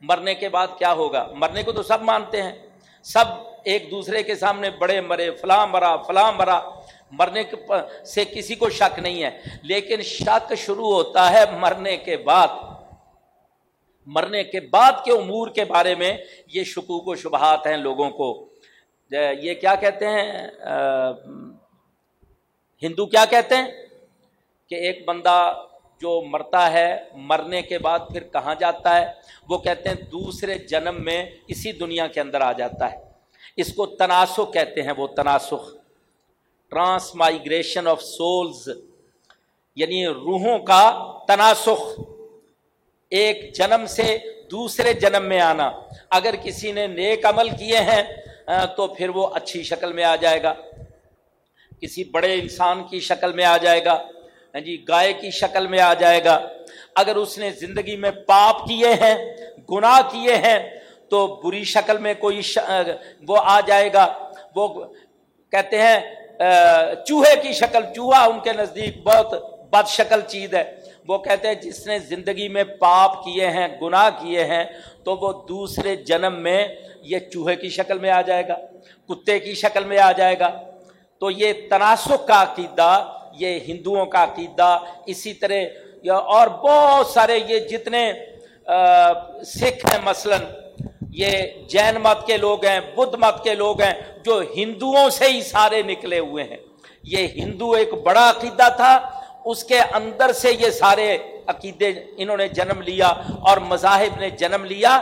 مرنے کے بعد کیا ہوگا؟ مرنے کو تو سب مانتے ہیں۔ سب ایک دوسرے کے سامنے بڑے مرے، فلاں مرا فلاں مرا۔ مرنے سے کسی کو شک نہیں ہے۔ لیکن شک شروع ہوتا ہے مرنے کے بعد۔ مرنے کے بعد کے امور کے بارے میں یہ شکوک و شبہات ہیں لوگوں کو۔ یہ کیا کہتے ہیں؟ ہندو کیا کہتے ہیں؟ کہ ایک بندہ جو مرتا ہے، مرنے کے بعد پھر کہاں جاتا ہے؟ وہ کہتے ہیں دوسرے جنم میں اسی دنیا کے اندر آ جاتا ہے۔ اس کو تناسخ کہتے ہیں وہ تناسخ۔ ٹرانس مائگریشن آف سولز یعنی روحوں کا تناسخ۔ ایک جنم سے دوسرے جنم میں آنا۔ اگر کسی نے نیک عمل کیے ہیں تو پھر وہ اچھی شکل میں آ جائے گا۔ کسی بڑے انسان کی شکل میں آ جائے گا۔ ہاں جی گائے کی شکل میں آ جائے گا۔ اگر اس نے زندگی میں پاپ کیے ہیں، گناہ کیے ہیں، تو بری شکل میں کوئی ش... وہ آ جائے گا۔ وہ کہتے ہیں چوہے کی شکل، چوہا ان کے نزدیک بہت بد شکل چیز ہے۔ وہ کہتے ہیں، جس نے زندگی میں پاپ کیے ہیں، گناہ کیے ہیں، تو وہ دوسرے جنم میں یہ چوہے کی شکل میں آ جائے گا، کتے کی شکل میں آ جائے گا۔ تو یہ تناسب کا عقیدہ یہ ہندوؤں کا عقیدہ، اسی طرح اور بہت سارے یہ جتنے سکھ ہیں، مثلا یہ جین مت کے لوگ ہیں، بدھ مت کے لوگ ہیں، جو ہندوؤں سے ہی سارے نکلے ہوئے ہیں۔ یہ ہندو ایک بڑا عقیدہ تھا، اس کے اندر سے یہ سارے عقیدے انہوں نے جنم لیا اور مذاہب نے جنم لیا۔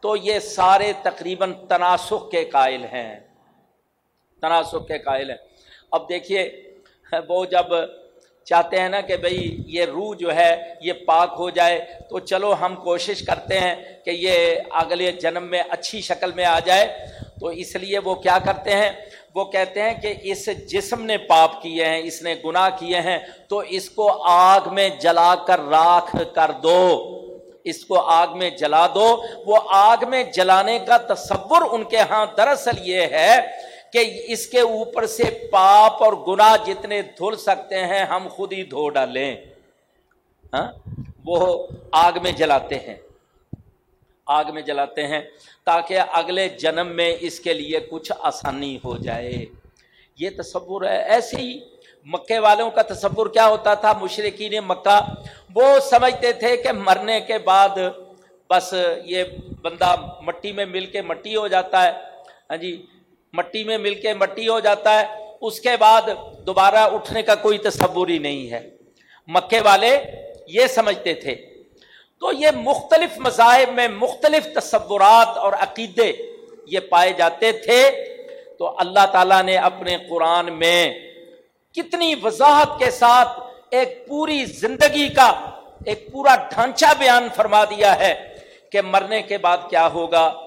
تو یہ سارے تقریباً تناسخ کے قائل ہیں۔ تناسخ کے قائل ہیں۔ اب دیکھیے وہ جب چاہتے ہیں نا کہ بھئی یہ روح جو ہے یہ پاک ہو جائے، تو چلو ہم کوشش کرتے ہیں کہ یہ اگلے جنم میں اچھی شکل میں آ جائے۔ تو اس لیے وہ کیا کرتے ہیں؟ وہ کہتے ہیں کہ اس جسم نے پاپ کیے ہیں، اس نے گناہ کیے ہیں، تو اس کو آگ میں جلا کر راکھ کر دو۔ اس کو آگ میں جلا دو۔ وہ آگ میں جلانے کا تصور ان کے ہاں دراصل یہ ہے کہ اس کے اوپر سے پاپ اور گناہ جتنے دھل سکتے ہیں، ہم خود ہی دھو ڈالیں۔ ہاں؟ وہ آگ میں جلاتے ہیں۔ آگ میں جلاتے ہیں تاکہ اگلے جنم میں اس کے لیے کچھ آسانی ہو جائے۔ یہ تصور ہے۔ ایسے ہی مکے والوں کا تصور کیا ہوتا تھا؟ مشرقین مکہ۔ وہ سمجھتے تھے کہ مرنے کے بعد بس یہ بندہ مٹی میں مل کے مٹی ہو جاتا ہے۔ ہاں جی؟ مٹی میں مل کے مٹی ہو جاتا ہے، اس کے بعد دوبارہ اٹھنے کا کوئی تصور ہی نہیں ہے۔ مکے والے یہ سمجھتے تھے۔ تو یہ مختلف مذاہب میں مختلف تصورات اور عقیدے یہ پائے جاتے تھے۔ تو اللہ تعالیٰ نے اپنے قرآن میں کتنی وضاحت کے ساتھ ایک پوری زندگی کا ایک پورا ڈھانچہ بیان فرما دیا ہے کہ مرنے کے بعد کیا ہوگا؟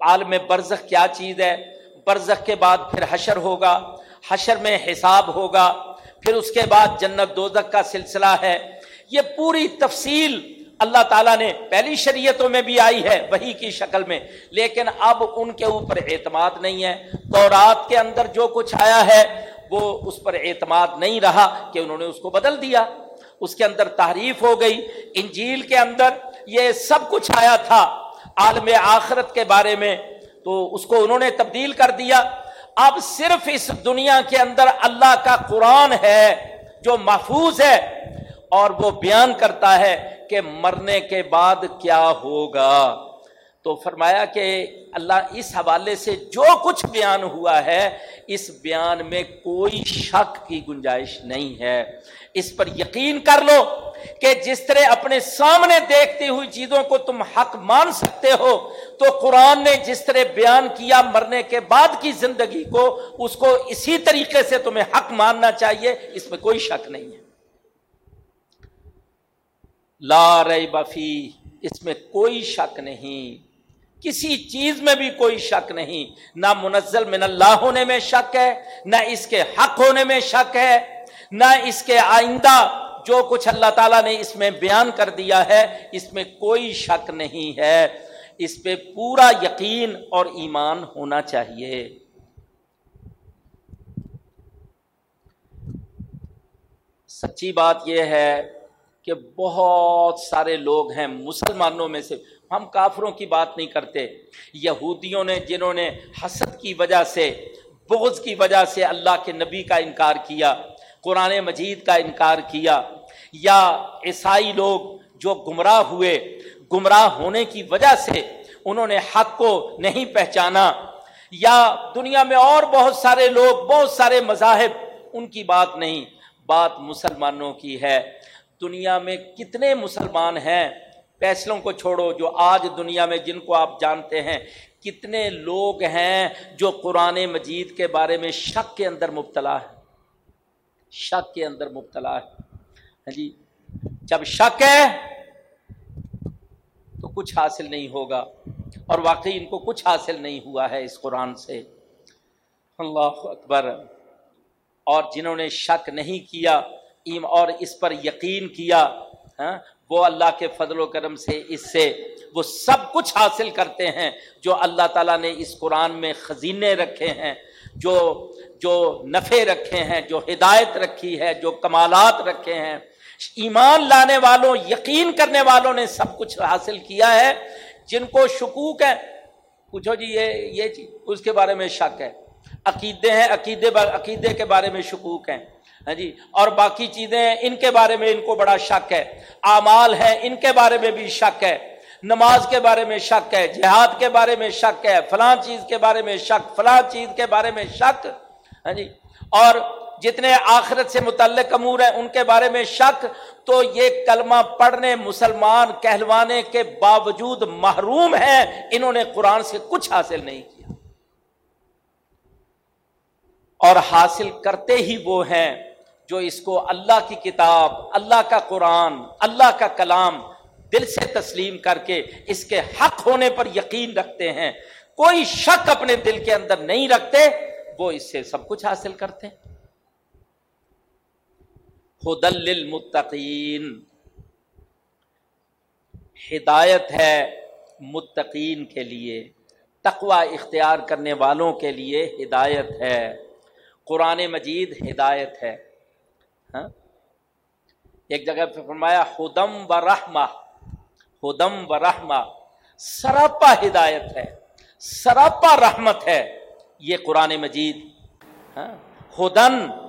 عالم برزخ کیا چیز ہے؟ برزخ کے بعد پھر حشر ہوگا، حشر میں حساب ہوگا، پھر اس کے بعد جنت دوزخ کا سلسلہ ہے۔ یہ پوری تفصیل اللہ تعالیٰ نے پہلی شریعتوں میں بھی آئی ہے، وہی کی شکل میں۔ لیکن اب ان کے اوپر اعتماد نہیں ہے۔ تورات کے اندر جو کچھ آیا ہے، وہ اس پر اعتماد نہیں رہا کہ انہوں نے اس کو بدل دیا۔ اس کے اندر تعریف ہو گئی۔ انجیل کے اندر یہ سب کچھ آیا تھا، عالم آخرت کے بارے میں۔ تو اس کو انہوں نے تبدیل کر دیا۔ اب صرف اس دنیا کے اندر اللہ کا قرآن ہے جو محفوظ ہے اور وہ بیان کرتا ہے کہ مرنے کے بعد کیا ہوگا۔ تو فرمایا کہ اللہ اس حوالے سے جو کچھ بیان ہوا ہے، اس بیان میں کوئی شک کی گنجائش نہیں ہے۔ اس پر یقین کر لو کہ جس طرح اپنے سامنے دیکھتی ہوئی چیزوں کو تم حق مان سکتے ہو تو قرآن نے جس طرح بیان کیا مرنے کے بعد کی زندگی کو، اس کو اسی طریقے سے تمہیں حق ماننا چاہیے، اس میں کوئی شک نہیں ہے۔ لا ری بفی اس میں کوئی شک نہیں۔ کسی چیز میں بھی کوئی شک نہیں۔ نہ منزل من اللہ ہونے میں شک ہے، نہ اس کے حق ہونے میں شک ہے، نہ اس کے آئندہ جو کچھ اللہ تعالیٰ نے اس میں بیان کر دیا ہے، اس میں کوئی شک نہیں ہے۔ اس پہ پورا یقین اور ایمان ہونا چاہیے۔ سچی بات یہ ہے کہ بہت سارے لوگ ہیں، مسلمانوں میں سے۔ ہم کافروں کی بات نہیں کرتے۔ یہودیوں نے، جنہوں نے حسد کی وجہ سے، بغض کی وجہ سے اللہ کے نبی کا انکار کیا، قرآن مجید کا انکار کیا، یا عیسائی لوگ جو گمراہ ہوئے گمراہ ہونے کی وجہ سے انہوں نے حق کو نہیں پہچانا، یا دنیا میں اور بہت سارے لوگ، بہت سارے مذاہب، ان کی بات نہیں، بات مسلمانوں کی ہے۔ دنیا میں کتنے مسلمان ہیں؟ فیصلوں کو چھوڑو، جو آج دنیا میں جن کو آپ جانتے ہیں، کتنے لوگ ہیں جو قرآن مجید کے بارے میں شک کے اندر مبتلا ہے شک کے اندر مبتلا ہے ہاں جی جب شک ہے کچھ حاصل نہیں ہوگا اور واقعی ان کو کچھ حاصل نہیں ہوا ہے اس قرآن سے۔ اللہ اکبر۔ اور جنہوں نے شک نہیں کیا اور اس پر یقین کیا ہاں وہ اللہ کے فضل و کرم سے، اس سے وہ سب کچھ حاصل کرتے ہیں جو اللہ تعالیٰ نے اس قرآن میں خزینے رکھے ہیں، جو جو نفع رکھے ہیں، جو ہدایت رکھی ہے، جو کمالات رکھے ہیں۔ ایمان لانے والوں، یقین کرنے والوں نے سب کچھ حاصل کیا ہے۔ جن کو شکوک ہے، پوچھو جی یہ یہ چیز، اس کے بارے میں شک ہے۔ عقیدے ہیں، عقیدے عقیدے کے بارے میں شکوک ہیں۔ ہاں جی اور باقی چیزیں ہیں، ان کے بارے میں ان کو بڑا شک ہے۔ اعمال ہے ان کے بارے میں بھی شک ہے۔ نماز کے بارے میں شک ہے، جہاد کے بارے میں شک ہے فلاں چیز کے بارے میں شک فلاں چیز کے بارے میں شک۔ ہاں جی اور جتنے آخرت سے متعلق امور ہیں، ان کے بارے میں شک۔ تو یہ کلمہ پڑھنے، مسلمان کہلوانے کے باوجود محروم ہیں، انہوں نے قرآن سے کچھ حاصل نہیں کیا۔ اور حاصل کرتے ہی وہ ہیں جو اس کو اللہ کی کتاب، اللہ کا قرآن، اللہ کا کلام دل سے تسلیم کر کے اس کے حق ہونے پر یقین رکھتے ہیں۔ کوئی شک اپنے دل کے اندر نہیں رکھتے، وہ اس سے سب کچھ حاصل کرتے ہیں۔ خدل للمتقین ہدایت ہے متقین کے لیے تقوا اختیار کرنے والوں کے لیے ہدایت ہے۔ قرآن مجید ہدایت ہے۔ ہاں؟ ایک جگہ پہ فرمایا، ہدم و رحمہ، ہدم و رحمہ، سراپا ہدایت ہے، سراپا رحمت ہے، یہ قرآن مجید۔ ہاں؟ ہدن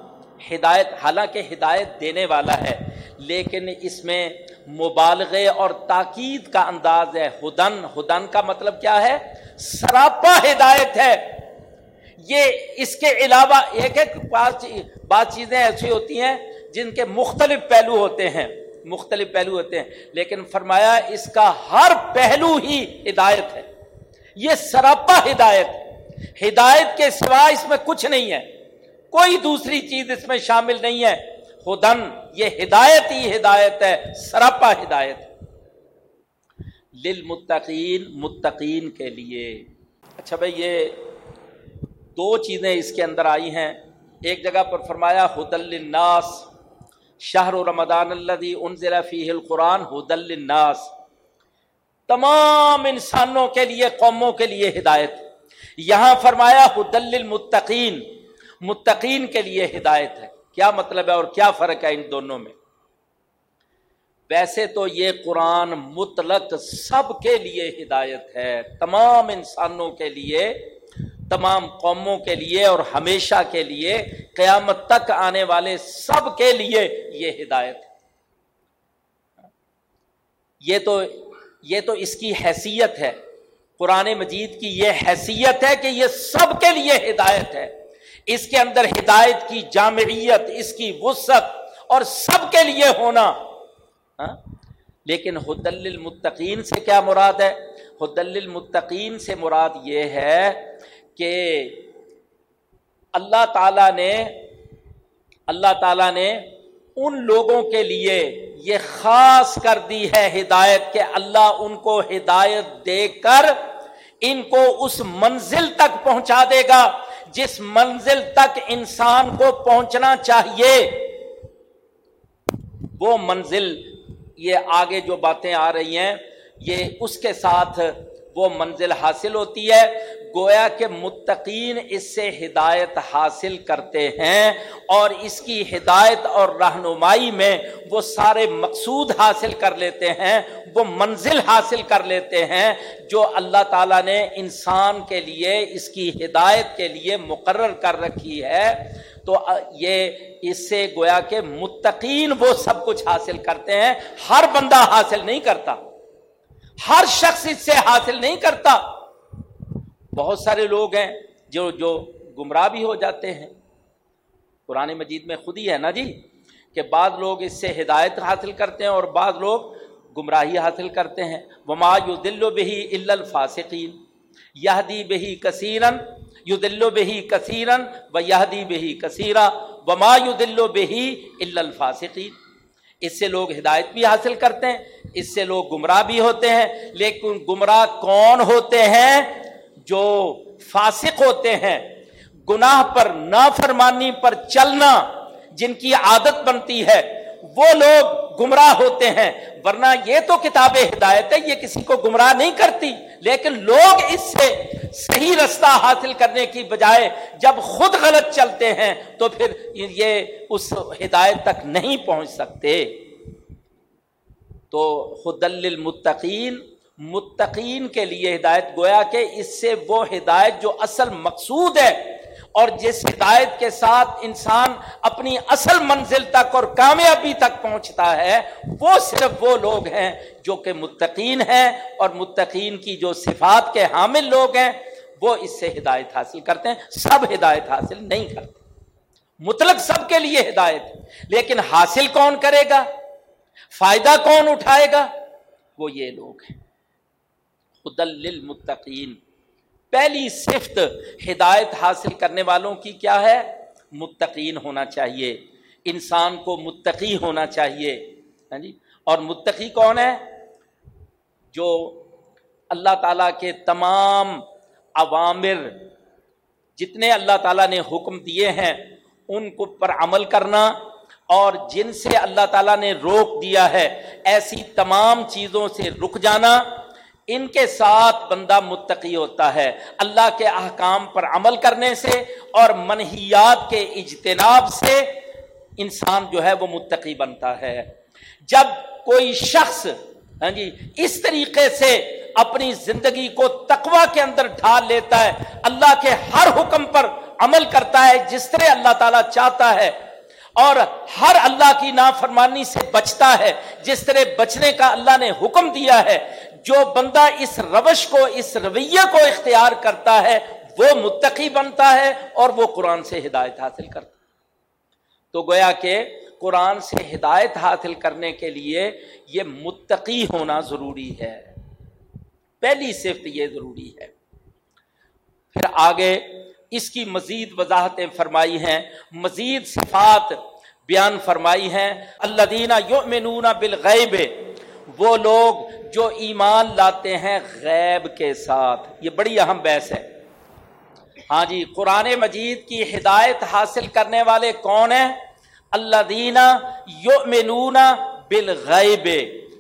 ہدایت، حالانکہ ہدایت دینے والا ہے، لیکن اس میں مبالغے اور تاکید کا انداز ہے۔ ہدن ہدن کا مطلب کیا ہے؟ سراپا ہدایت ہے۔ یہ اس کے علاوہ ایک ایک بات چیزیں ایسی ہوتی ہیں جن کے مختلف پہلو ہوتے ہیں۔ مختلف پہلو ہوتے ہیں۔ لیکن فرمایا اس کا ہر پہلو ہی ہدایت ہے۔ یہ سراپا ہدایت ہدایت کے سوا اس میں کچھ نہیں ہے۔ کوئی دوسری چیز اس میں شامل نہیں ہے۔ ہدن یہ ہدایت ہی ہدایت ہے، سراپا ہدایت۔ للمتقین، متقین کے لیے۔ اچھا بھائی، یہ دو چیزیں اس کے اندر آئی ہیں۔ ایک جگہ پر فرمایا ہدل الناس شہر رمضان اللہ انزل فیہ القرآن ہدل الناس تمام انسانوں کے لیے، قوموں کے لیے ہدایت۔ یہاں فرمایا ہدل المتقین متقین کے لیے ہدایت ہے۔ کیا مطلب ہے اور کیا فرق ہے ان دونوں میں؟ ویسے تو یہ قرآن مطلق سب کے لیے ہدایت ہے۔ تمام انسانوں کے لیے، تمام قوموں کے لیے اور ہمیشہ کے لیے، قیامت تک آنے والے سب کے لیے یہ ہدایت ہے۔ یہ تو یہ تو اس کی حیثیت ہے۔ قرآن مجید کی یہ حیثیت ہے کہ یہ سب کے لیے ہدایت ہے۔ اس کے اندر ہدایت کی جامعیت، اس کی وسعت اور سب کے لیے ہونا ہاں؟ لیکن حدل المتقین سے کیا مراد ہے حدل المتقین سے مراد یہ ہے کہ اللہ تعالی نے، اللہ تعالی نے ان لوگوں کے لیے یہ خاص کر دی ہے ہدایت کہ اللہ ان کو ہدایت دے کر ان کو اس منزل تک پہنچا دے گا جس منزل تک انسان کو پہنچنا چاہیے، وہ منزل، یہ آگے جو باتیں آ رہی ہیں، یہ اس کے ساتھ وہ منزل حاصل ہوتی ہے۔ گویا کہ متقین اس سے ہدایت حاصل کرتے ہیں اور اس کی ہدایت اور رہنمائی میں وہ سارے مقصود حاصل کر لیتے ہیں، وہ منزل حاصل کر لیتے ہیں جو اللہ تعالیٰ نے انسان کے لیے، اس کی ہدایت کے لیے مقرر کر رکھی ہے۔ تو یہ اس سے گویا کہ متقین وہ سب کچھ حاصل کرتے ہیں، ہر بندہ حاصل نہیں کرتا۔ ہر شخص اس سے حاصل نہیں کرتا۔ بہت سارے لوگ ہیں جو جو گمراہ بھی ہو جاتے ہیں۔ قرآن مجید میں خود ہی ہے نا جی؟ کہ بعض لوگ اس سے ہدایت حاصل کرتے ہیں اور بعض لوگ گمراہی حاصل کرتے ہیں۔ وما یو دل و بہی الفاصقین یہ دی بہی کثیرن یو دل و بہی کثیرن و یہ دی بہی کثیرہ وما یو دل و بہی الفاصقین اس سے لوگ ہدایت بھی حاصل کرتے ہیں، اس سے لوگ گمراہ بھی ہوتے ہیں۔ لیکن گمراہ کون ہوتے ہیں؟ جو فاسق ہوتے ہیں، گناہ پر، نافرمانی پر چلنا جن کی عادت بنتی ہے، وہ لوگ گمراہ ہوتے ہیں۔ ورنہ یہ تو کتاب ہدایت ہے، یہ کسی کو گمراہ نہیں کرتی۔ لیکن لوگ اس سے صحیح رستہ حاصل کرنے کی بجائے جب خود غلط چلتے ہیں، تو پھر یہ اس ہدایت تک نہیں پہنچ سکتے۔ تو خد المتقین متقین کے لیے ہدایت، گویا کہ اس سے وہ ہدایت جو اصل مقصود ہے اور جس ہدایت کے ساتھ انسان اپنی اصل منزل تک اور کامیابی تک پہنچتا ہے، وہ صرف وہ لوگ ہیں جو کہ متقین ہیں اور متقین کی جو صفات کے حامل لوگ ہیں، وہ اس سے ہدایت حاصل کرتے ہیں۔ سب ہدایت حاصل نہیں کرتے۔ مطلق سب کے لیے ہدایت۔ لیکن حاصل کون کرے گا؟ فائدہ کون اٹھائے گا؟ وہ یہ لوگ ہیں۔ خدل للمتقین۔ پہلی صفت ہدایت حاصل کرنے والوں کی کیا ہے؟ متقین ہونا چاہیے۔ انسان کو متقی ہونا چاہیے۔ ہاں جی؟ اور متقی کون ہے؟ جو اللہ تعالیٰ کے تمام عوامر، جتنے اللہ تعالیٰ نے حکم دیے ہیں، ان کو پر عمل کرنا اور جن سے اللہ تعالیٰ نے روک دیا ہے، ایسی تمام چیزوں سے رک جانا۔ ان کے ساتھ بندہ متقی ہوتا ہے۔ اللہ کے احکام پر عمل کرنے سے اور منحیات کے اجتناب سے انسان جو ہے وہ متقی بنتا ہے۔ جب کوئی شخص ہاں جی اس طریقے سے اپنی زندگی کو تقوا کے اندر ڈھال لیتا ہے، اللہ کے ہر حکم پر عمل کرتا ہے، جس طرح اللہ تعالیٰ چاہتا ہے، اور ہر اللہ کی نافرمانی سے بچتا ہے، جس طرح بچنے کا اللہ نے حکم دیا ہے جو بندہ اس روش کو، اس رویہ کو اختیار کرتا ہے، وہ متقی بنتا ہے اور وہ قرآن سے ہدایت حاصل کرتا ہے۔ تو گویا کہ قرآن سے ہدایت حاصل کرنے کے لیے یہ متقی ہونا ضروری ہے۔ پہلی صفت یہ ضروری ہے۔ پھر آگے اس کی مزید وضاحتیں فرمائی ہیں، مزید صفات بیان فرمائی ہیں۔ اللہ دینا یو بالغیب، وہ لوگ جو ایمان لاتے ہیں غیب کے ساتھ۔ یہ بڑی اہم بحث ہے۔ ہاں جی قرآن مجید کی ہدایت حاصل کرنے والے کون ہیں؟ اللہ دینا یو بالغیب،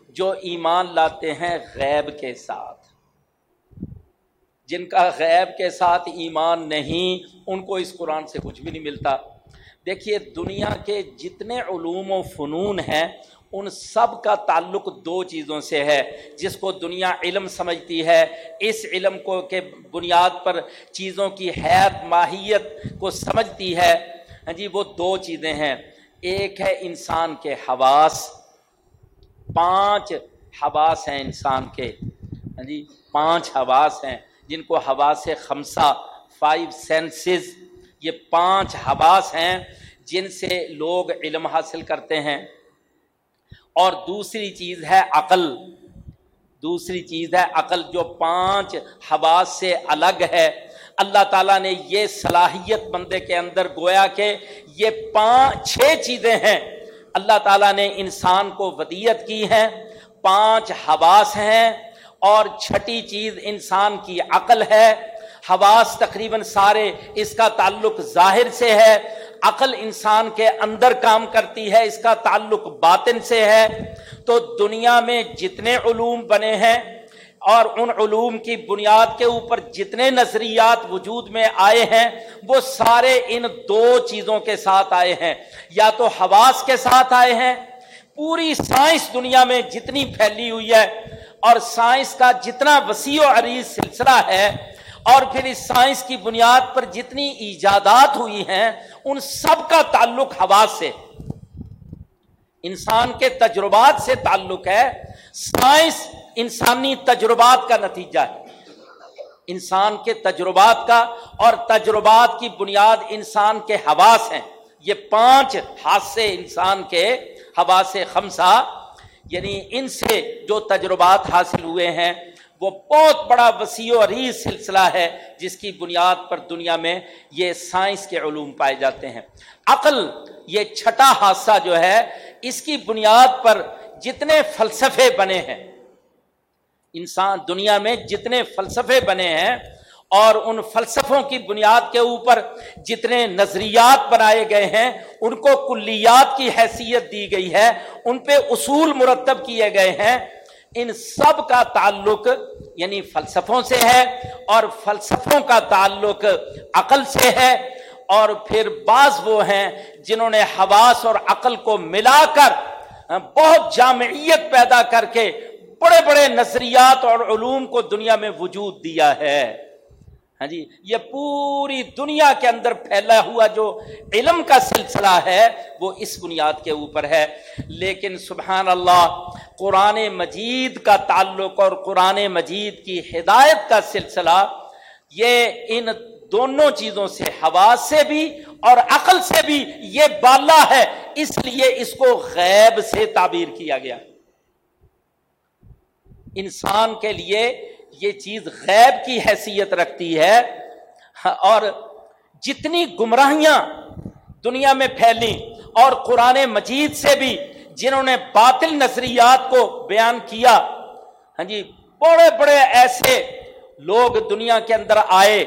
جو ایمان لاتے ہیں غیب کے ساتھ۔ جن کا غیب کے ساتھ ایمان نہیں، ان کو اس قرآن سے کچھ بھی نہیں ملتا۔ دیکھیے، دنیا کے جتنے علوم و فنون ہیں ان سب کا تعلق دو چیزوں سے ہے، جس کو دنیا علم سمجھتی ہے، اس علم کو کے بنیاد پر چیزوں کی حیات ماہیت کو سمجھتی ہے۔ ہاں جی وہ دو چیزیں ہیں۔ ایک ہے انسان کے حواس۔ پانچ حواس ہیں انسان کے۔ ہاں جی پانچ حواس ہیں۔ جن کو حواس خمسہ فائیو سینسز یہ پانچ حواس ہیں جن سے لوگ علم حاصل کرتے ہیں۔ اور دوسری چیز ہے عقل۔ دوسری چیز ہے عقل جو پانچ حواس سے الگ ہے۔ اللہ تعالیٰ نے یہ صلاحیت بندے کے اندر گویا کہ یہ پانچ چھ چیزیں ہیں۔ اللہ تعالیٰ نے انسان کو ودیت کی ہے پانچ حواس ہیں اور چھٹی چیز انسان کی عقل ہے۔ حواس تقریباً سارے اس کا تعلق ظاہر سے ہے۔ عقل انسان کے اندر کام کرتی ہے، اس کا تعلق باطن سے ہے۔ تو دنیا میں جتنے علوم بنے ہیں اور ان علوم کی بنیاد کے اوپر جتنے نظریات وجود میں آئے ہیں، وہ سارے ان دو چیزوں کے ساتھ آئے ہیں۔ یا تو حواس کے ساتھ آئے ہیں، پوری سائنس دنیا میں جتنی پھیلی ہوئی ہے اور سائنس کا جتنا وسیع و عریض سلسلہ ہے اور پھر اس سائنس کی بنیاد پر جتنی ایجادات ہوئی ہیں، ان سب کا تعلق حواس سے۔ انسان کے تجربات سے تعلق ہے۔ سائنس انسانی تجربات کا نتیجہ ہے۔ انسان کے تجربات کا اور تجربات کی بنیاد انسان کے حواس ہیں۔ یہ پانچ حادثے انسان کے حواس خمسہ یعنی ان سے جو تجربات حاصل ہوئے ہیں وہ بہت بڑا وسیع و عریض سلسلہ ہے جس کی بنیاد پر دنیا میں یہ سائنس کے علوم پائے جاتے ہیں۔ عقل یہ چھٹا حادثہ جو ہے، اس کی بنیاد پر جتنے فلسفے بنے ہیں، انسان دنیا میں جتنے فلسفے بنے ہیں اور ان فلسفوں کی بنیاد کے اوپر جتنے نظریات بنائے گئے ہیں، ان کو کلیات کی حیثیت دی گئی ہے، ان پہ اصول مرتب کیے گئے ہیں۔ ان سب کا تعلق یعنی فلسفوں سے ہے اور فلسفوں کا تعلق عقل سے ہے اور پھر بعض وہ ہیں جنہوں نے حواس اور عقل کو ملا کر ہاں، بہت جامعیت پیدا کر کے بڑے بڑے نظریات اور علوم کو دنیا میں وجود دیا ہے۔ ہاں جی یہ پوری دنیا کے اندر پھیلا ہوا جو علم کا سلسلہ ہے، وہ اس بنیاد کے اوپر ہے۔ لیکن سبحان اللہ، قرآن مجید کا تعلق اور قرآن مجید کی ہدایت کا سلسلہ، یہ ان دونوں چیزوں سے، ہوا سے بھی اور عقل سے بھی یہ بالا ہے۔ اس لیے اس کو غیب سے تعبیر کیا گیا۔ انسان کے لیے یہ چیز غیب کی حیثیت رکھتی ہے اور جتنی گمراہیاں دنیا میں پھیلی اور قرآن مجید سے بھی جنہوں نے باطل نظریات کو بیان کیا ہاں جی بڑے بڑے ایسے لوگ دنیا کے اندر آئے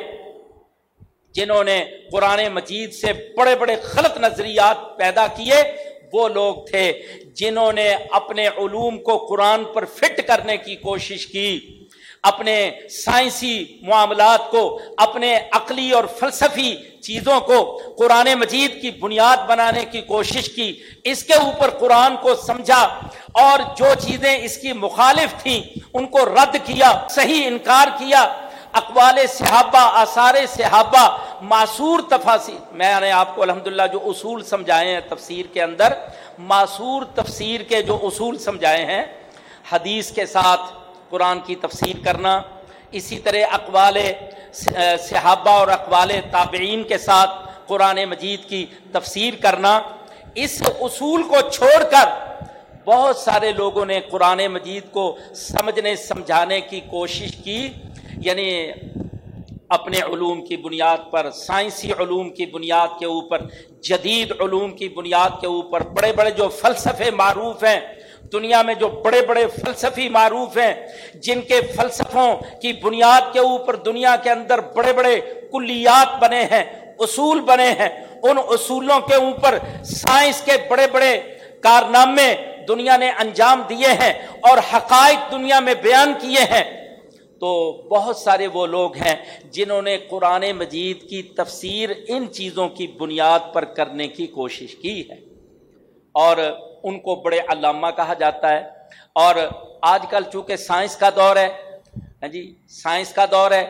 جنہوں نے قرآن مجید سے بڑے بڑے غلط نظریات پیدا کیے۔ وہ لوگ تھے جنہوں نے اپنے علوم کو قرآن پر فٹ کرنے کی کوشش کی۔ اپنے سائنسی معاملات کو، اپنے عقلی اور فلسفی چیزوں کو قرآن مجید کی بنیاد بنانے کی کوشش کی، اس کے اوپر قرآن کو سمجھا اور جو چیزیں اس کی مخالف تھیں، ان کو رد کیا، صحیح انکار کیا۔ اقوال صحابہ، آثار صحابہ، معصور تفاصیر میں نے آپ کو الحمدللہ جو اصول سمجھائے ہیں تفسیر کے اندر، معصور تفسیر کے جو اصول سمجھائے ہیں، حدیث کے ساتھ قرآن کی تفسیر کرنا، اسی طرح اقوال صحابہ اور اقوال تابعین کے ساتھ قرآن مجید کی تفسیر کرنا۔ اس اصول کو چھوڑ کر بہت سارے لوگوں نے قرآن مجید کو سمجھنے، سمجھانے کی کوشش کی۔ یعنی اپنے علوم کی بنیاد پر، سائنسی علوم کی بنیاد کے اوپر، جدید علوم کی بنیاد کے اوپر، بڑے بڑے جو فلسفے معروف ہیں دنیا میں جو بڑے بڑے فلسفی معروف ہیں، جن کے فلسفوں کی بنیاد کے اوپر دنیا کے اندر بڑے بڑے کلیات بنے ہیں، اصول بنے ہیں، ان اصولوں کے اوپر سائنس کے بڑے بڑے کارنامے دنیا نے انجام دیے ہیں اور حقائق دنیا میں بیان کیے ہیں۔ تو بہت سارے وہ لوگ ہیں جنہوں نے قرآن مجید کی تفسیر ان چیزوں کی بنیاد پر کرنے کی کوشش کی ہے۔ اور ان کو بڑے علامہ کہا جاتا ہے۔ اور آج کل چونکہ سائنس کا دور ہے ہاں جی سائنس کا دور ہے،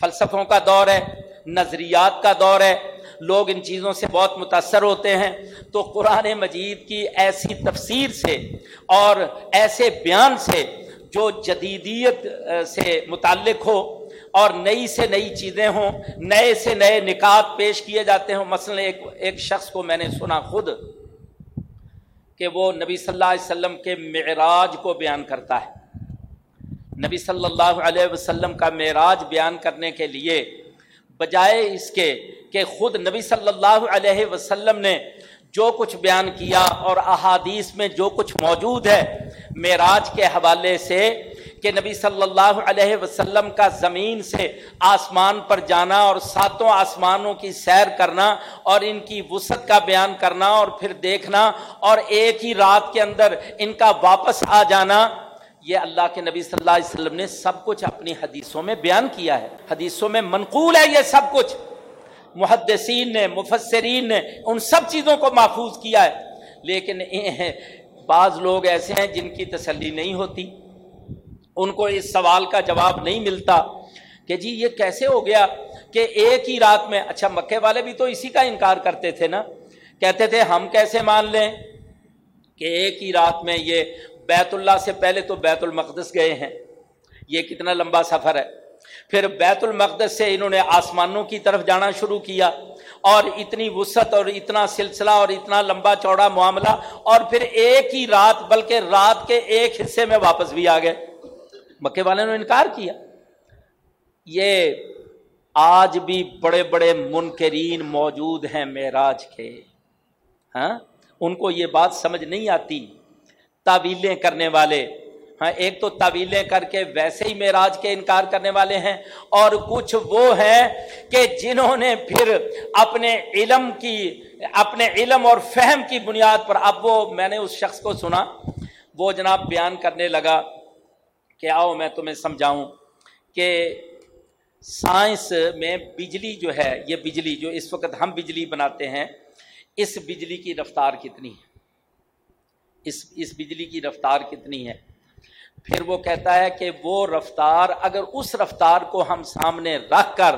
فلسفوں کا دور ہے، نظریات کا دور ہے، لوگ ان چیزوں سے بہت متاثر ہوتے ہیں۔ تو قرآن مجید کی ایسی تفسیر سے اور ایسے بیان سے جو جدیدیت سے متعلق ہو اور نئی سے نئی چیزیں ہوں، نئے سے نئے نکات پیش کیے جاتے ہوں۔ مثلا ایک ایک شخص کو میں نے سنا خود۔ کہ وہ نبی صلی اللہ علیہ وسلم کے معراج کو بیان کرتا ہے۔ نبی صلی اللہ علیہ وسلم کا معراج بیان کرنے کے لیے بجائے اس کے کہ خود نبی صلی اللہ علیہ وسلم نے جو کچھ بیان کیا اور احادیث میں جو کچھ موجود ہے، معراج کے حوالے سے کہ نبی صلی اللہ علیہ وسلم کا زمین سے آسمان پر جانا اور ساتوں آسمانوں کی سیر کرنا اور ان کی وسعت کا بیان کرنا اور پھر دیکھنا اور ایک ہی رات کے اندر ان کا واپس آ جانا، یہ اللہ کے نبی صلی اللہ علیہ وسلم نے سب کچھ اپنی حدیثوں میں بیان کیا ہے۔ حدیثوں میں منقول ہے یہ سب کچھ۔ محدثین نے، مفسرین نے ان سب چیزوں کو محفوظ کیا ہے۔ لیکن بعض لوگ ایسے ہیں جن کی تسلی نہیں ہوتی۔ ان کو اس سوال کا جواب نہیں ملتا کہ جی یہ کیسے ہو گیا کہ ایک ہی رات میں اچھا مکے والے بھی تو اسی کا انکار کرتے تھے نا؟ کہتے تھے ہم کیسے مان لیں کہ ایک ہی رات میں یہ بیت اللہ سے پہلے تو بیت المقدس گئے ہیں۔ یہ کتنا لمبا سفر ہے۔ پھر بیت المقدس سے انہوں نے آسمانوں کی طرف جانا شروع کیا اور اتنی وسعت اور اتنا سلسلہ اور اتنا لمبا چوڑا معاملہ اور پھر ایک ہی رات، بلکہ رات کے ایک حصے میں واپس بھی آ گئے۔ مکے والے نے انکار کیا۔ یہ آج بھی بڑے بڑے منکرین موجود ہیں معراج کے۔ ہاں ان کو یہ بات سمجھ نہیں آتی۔ تعویلیں کرنے والے ہاں ایک تو طویلیں کر کے ویسے ہی معراج کے انکار کرنے والے ہیں، اور کچھ وہ ہیں کہ جنہوں نے پھر اپنے علم کی، اپنے علم اور فہم کی بنیاد پر، اب وہ میں نے اس شخص کو سنا، وہ جناب بیان کرنے لگا۔ کہ آؤ میں تمہیں سمجھاؤں کہ سائنس میں بجلی جو ہے، یہ بجلی جو اس وقت ہم بجلی بناتے ہیں، اس بجلی کی رفتار کتنی ہے؟ اس اس بجلی کی رفتار کتنی ہے؟ پھر وہ کہتا ہے کہ وہ رفتار اگر اس رفتار کو ہم سامنے رکھ کر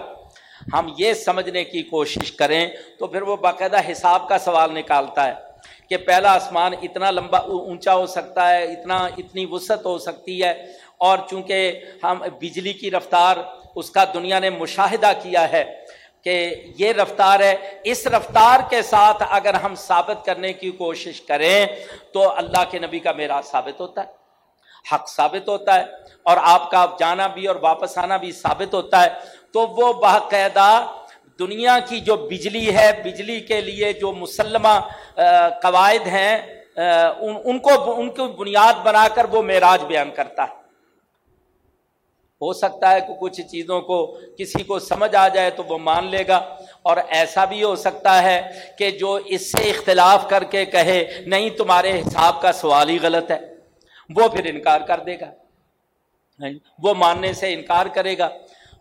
ہم یہ سمجھنے کی کوشش کریں تو پھر وہ باقاعدہ حساب کا سوال نکالتا ہے کہ پہلا آسمان اتنا لمبا، اونچا ہو سکتا ہے، اتنا، اتنی وسعت ہو سکتی ہے اور چونکہ ہم بجلی کی رفتار، اس کا دنیا نے مشاہدہ کیا ہے کہ یہ رفتار ہے، اس رفتار کے ساتھ اگر ہم ثابت کرنے کی کوشش کریں تو اللہ کے نبی کا میرا ثابت ہوتا ہے، حق ثابت ہوتا ہے، اور آپ کا جانا بھی اور واپس آنا بھی ثابت ہوتا ہے۔ تو وہ باقاعدہ دنیا کی جو بجلی ہے، بجلی کے لیے جو مسلمہ قواعد ہیں ان کو ان کو بنیاد بنا کر وہ معراج بیان کرتا ہے۔ ہو سکتا ہے کہ کچھ چیزوں کو کسی کو سمجھ آ جائے تو وہ مان لے گا اور ایسا بھی ہو سکتا ہے کہ جو اس سے اختلاف کر کے کہے، نہیں، تمہارے حساب کا سوال ہی غلط ہے۔ وہ پھر انکار کر دے گا۔ وہ ماننے سے انکار کرے گا۔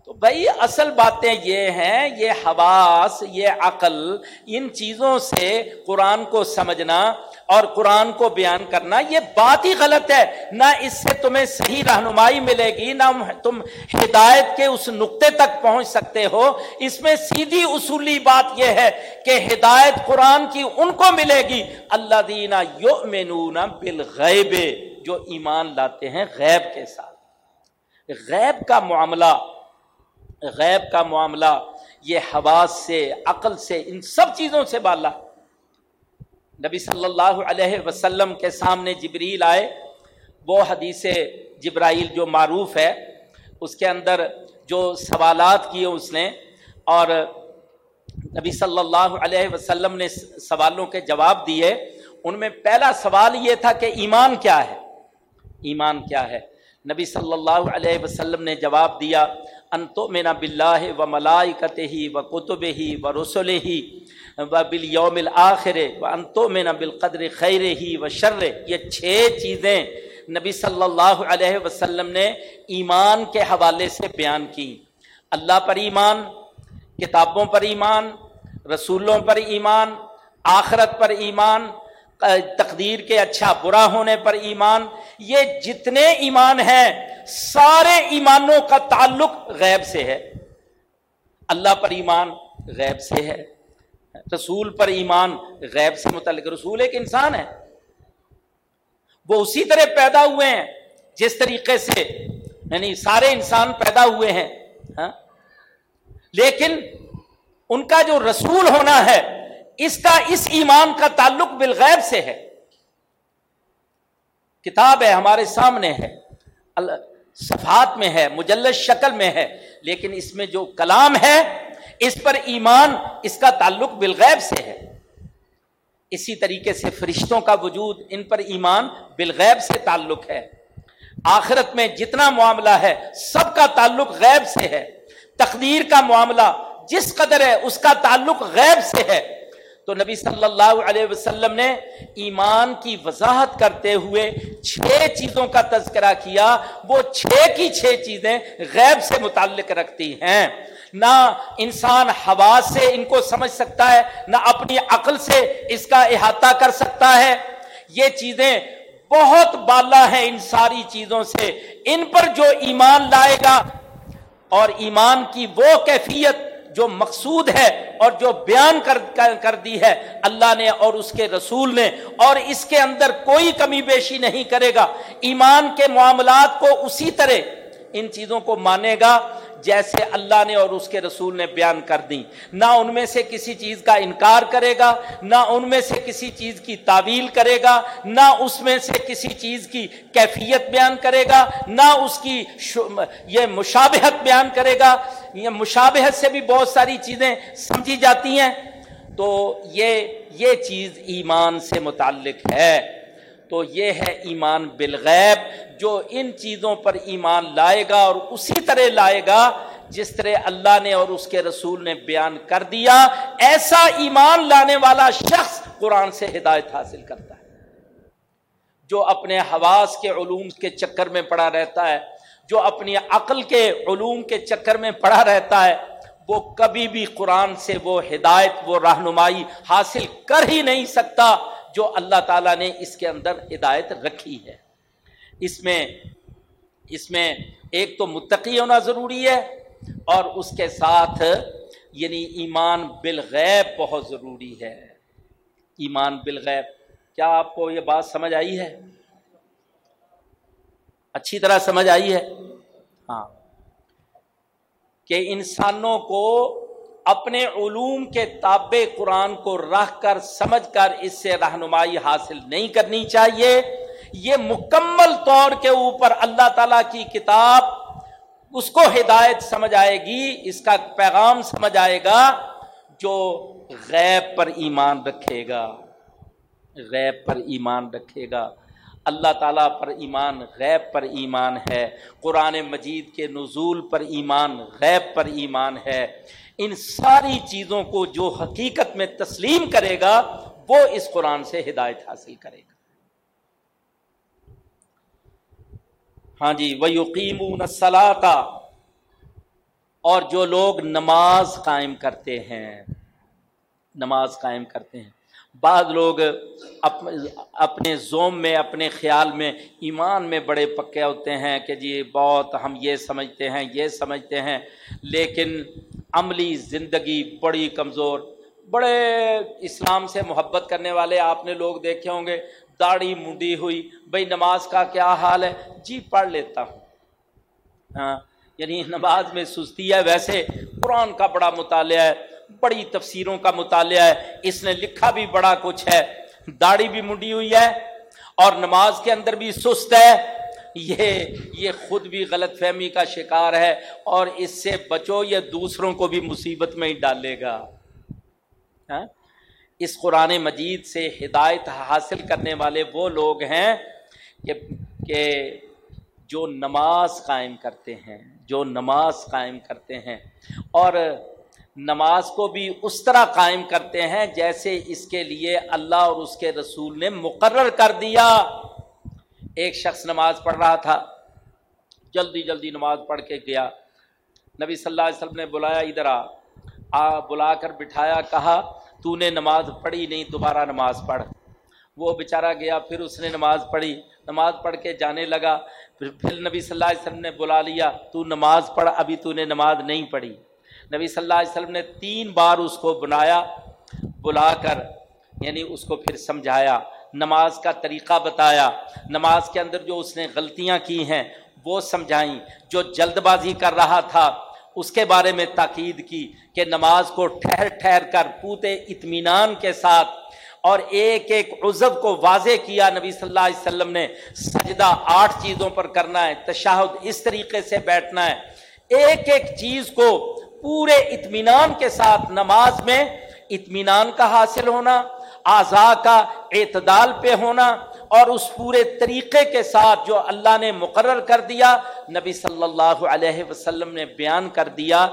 تو بھائی اصل باتیں یہ ہیں، یہ حواس، یہ عقل، ان چیزوں سے قرآن کو سمجھنا اور قرآن کو بیان کرنا، یہ بات ہی غلط ہے۔ نہ اس سے تمہیں صحیح رہنمائی ملے گی، نہ تم ہدایت کے اس نقطے تک پہنچ سکتے ہو۔ اس میں سیدھی اصولی بات یہ ہے کہ ہدایت قرآن کی ان کو ملے گی۔ اللہ دینا یو بالغیب، جو ایمان لاتے ہیں غیب کے ساتھ۔ غیب کا معاملہ غیب کا معاملہ، یہ حواس سے، عقل سے، ان سب چیزوں سے بالا۔ نبی صلی اللہ علیہ وسلم کے سامنے جبریل آئے، وہ حدیث جبرائیل جو معروف ہے، اس کے اندر جو سوالات کیے اس نے، اور نبی صلی اللہ علیہ وسلم نے سوالوں کے جواب دیے۔ ان میں پہلا سوال یہ تھا کہ ایمان کیا ہے؟ ایمان کیا ہے؟ نبی صلی اللہ علیہ وسلم نے جواب دیا انتو مینا بلّہ و ملائکت ہی و کتب ہی و رسول ہی و بال یوم الآخر و انتو مینا بالقدر خیر ہی و شر یہ چھ چیزیں نبی صلی اللہ علیہ وسلم نے ایمان کے حوالے سے بیان کی۔ اللہ پر ایمان، کتابوں پر ایمان، رسولوں پر ایمان، آخرت پر ایمان تقدیر کے اچھا برا ہونے پر ایمان، یہ جتنے ایمان ہیں، سارے ایمانوں کا تعلق غیب سے ہے۔ اللہ پر ایمان غیب سے ہے۔ رسول پر ایمان غیب سے متعلق۔ رسول ایک انسان ہے۔ وہ اسی طرح پیدا ہوئے ہیں، جس طریقے سے یعنی سارے انسان پیدا ہوئے ہیں۔ ہاں؟ لیکن ان کا جو رسول ہونا ہے اس کا اس ایمان کا تعلق بالغیب سے ہے۔ کتاب ہے، ہمارے سامنے ہے۔ صفات میں ہے، مجلس شکل میں ہے۔ لیکن اس میں جو کلام ہے، اس پر ایمان، اس کا تعلق بالغیب سے ہے۔ اسی طریقے سے فرشتوں کا وجود، ان پر ایمان بالغیب سے تعلق ہے۔ آخرت میں جتنا معاملہ ہے، سب کا تعلق غیب سے ہے۔ تقدیر کا معاملہ جس قدر ہے، اس کا تعلق غیب سے ہے۔ تو نبی صلی اللہ علیہ وسلم نے ایمان کی وضاحت کرتے ہوئے چھ چیزوں کا تذکرہ کیا۔ وہ چھ کی چھ چیزیں غیب سے متعلق رکھتی ہیں۔ نہ انسان ہوا سے ان کو سمجھ سکتا ہے، نہ اپنی عقل سے اس کا احاطہ کر سکتا ہے۔ یہ چیزیں بہت بالا ہیں ان ساری چیزوں سے۔ ان پر جو ایمان لائے گا اور ایمان کی وہ کیفیت جو مقصود ہے اور جو بیان کر کر دی ہے، اللہ نے اور اس کے رسول نے، اور اس کے اندر کوئی کمی بیشی نہیں کرے گا۔ ایمان کے معاملات کو اسی طرح ان چیزوں کو مانے گا جیسے اللہ نے اور اس کے رسول نے بیان کر دی۔ نہ ان میں سے کسی چیز کا انکار کرے گا، نہ ان میں سے کسی چیز کی تعویل کرے گا، نہ اس میں سے کسی چیز کی کیفیت بیان کرے گا، نہ اس کی یہ مشابہت بیان کرے گا۔ یہ مشابہت سے بھی بہت ساری چیزیں سمجھی جاتی ہیں۔ تو یہ یہ چیز ایمان سے متعلق ہے۔ تو یہ ہے ایمان بالغیب، جو ان چیزوں پر ایمان لائے گا اور اسی طرح لائے گا جس طرح اللہ نے اور اس کے رسول نے بیان کر دیا، ایسا ایمان لانے والا شخص قرآن سے ہدایت حاصل کرتا ہے۔ جو اپنے حواس کے علوم کے چکر میں پڑا رہتا ہے، جو اپنی عقل کے علوم کے چکر میں پڑا رہتا ہے، وہ کبھی بھی قرآن سے وہ ہدایت، وہ رہنمائی حاصل کر ہی نہیں سکتا۔ جو اللہ تعالیٰ نے اس کے اندر ہدایت رکھی ہے۔ اس میں اس میں ایک تو متقی ہونا ضروری ہے اور اس کے ساتھ یعنی ایمان بالغیب بہت ضروری ہے۔ ایمان بالغیب، کیا آپ کو یہ بات سمجھ آئی ہے؟ اچھی طرح سمجھ آئی ہے؟ ہاں۔ کہ انسانوں کو اپنے علوم کے تابع قرآن کو رکھ کر، سمجھ کر اس سے رہنمائی حاصل نہیں کرنی چاہیے۔ یہ مکمل طور کے اوپر اللہ تعالی کی کتاب اس کو ہدایت سمجھ آئے گی، اس کا پیغام سمجھ آئے گا جو غیب پر ایمان رکھے گا۔ غیب پر ایمان رکھے گا۔ اللہ تعالیٰ پر ایمان غیب پر ایمان ہے۔ قرآن مجید کے نزول پر ایمان غیب پر ایمان ہے۔ ان ساری چیزوں کو جو حقیقت میں تسلیم کرے گا، وہ اس قرآن سے ہدایت حاصل کرے گا۔ ہاں جی وہ یقین اور جو لوگ نماز قائم کرتے ہیں، نماز قائم کرتے ہیں۔ بعض لوگ اپنے زوم میں، اپنے خیال میں ایمان میں بڑے پکے ہوتے ہیں کہ جی بہت ہم یہ سمجھتے ہیں، یہ سمجھتے ہیں۔ لیکن عملی زندگی بڑی کمزور۔ بڑے اسلام سے محبت کرنے والے آپ نے لوگ دیکھے ہوں گے، داڑھی منڈی ہوئی بھائی نماز کا کیا حال ہے؟ جی پڑھ لیتا ہوں۔ ہاں یعنی نماز میں سستی ہے، ویسے قرآن کا بڑا مطالعہ ہے، بڑی تفسیروں کا مطالعہ ہے، اس نے لکھا بھی بڑا کچھ ہے۔ داڑھی بھی منڈی ہوئی ہے اور نماز کے اندر بھی سست ہے۔ یہ یہ خود بھی غلط فہمی کا شکار ہے اور اس سے بچو یہ دوسروں کو بھی مصیبت میں ہی ڈالے گا۔ ہاں؟ اس قرآن مجید سے ہدایت حاصل کرنے والے وہ لوگ ہیں کہ کہ جو نماز قائم کرتے ہیں، جو نماز قائم کرتے ہیں۔ اور نماز کو بھی اس طرح قائم کرتے ہیں جیسے اس کے لیے اللہ اور اس کے رسول نے مقرر کر دیا۔ ایک شخص نماز پڑھ رہا تھا، جلدی جلدی نماز پڑھ کے گیا۔ نبی صلی اللہ علیہ وسلم نے بلایا، ادھر آ۔ آ، بلا کر بٹھایا، کہا، تو نے نماز پڑھی نہیں، دوبارہ نماز پڑھ۔ وہ بیچارہ گیا، پھر اس نے نماز پڑھی۔ نماز پڑھ کے جانے لگا، پھر پھر نبی صلی اللہ علیہ وسلم نے بلا لیا، تو نماز پڑھ، ابھی تو نے نماز نہیں پڑھی۔ نبی صلی اللہ علیہ وسلم نے تین بار اس کو بلایا، بلا کر یعنی اس کو پھر سمجھایا۔ نماز کا طریقہ بتایا۔ نماز کے اندر جو اس نے غلطیاں کی ہیں، وہ سمجھائیں۔ جو جلد بازی کر رہا تھا، اس کے بارے میں تاکید کی کہ نماز کو ٹھہر ٹھہر کر پوتے اطمینان کے ساتھ اور ایک ایک عزب کو واضح کیا۔ نبی صلی اللہ علیہ وسلم نے سجدہ آٹھ چیزوں پر کرنا ہے تشاہد اس طریقے سے بیٹھنا ہے۔ ایک ایک چیز کو پورے اطمینان کے ساتھ، نماز میں اطمینان کا حاصل ہونا اعضاء کا اعتدال پہ ہونا اور اس پورے طریقے کے ساتھ جو اللہ نے مقرر کر دیا، نبی صلی اللہ علیہ وسلم نے بیان کر دیا،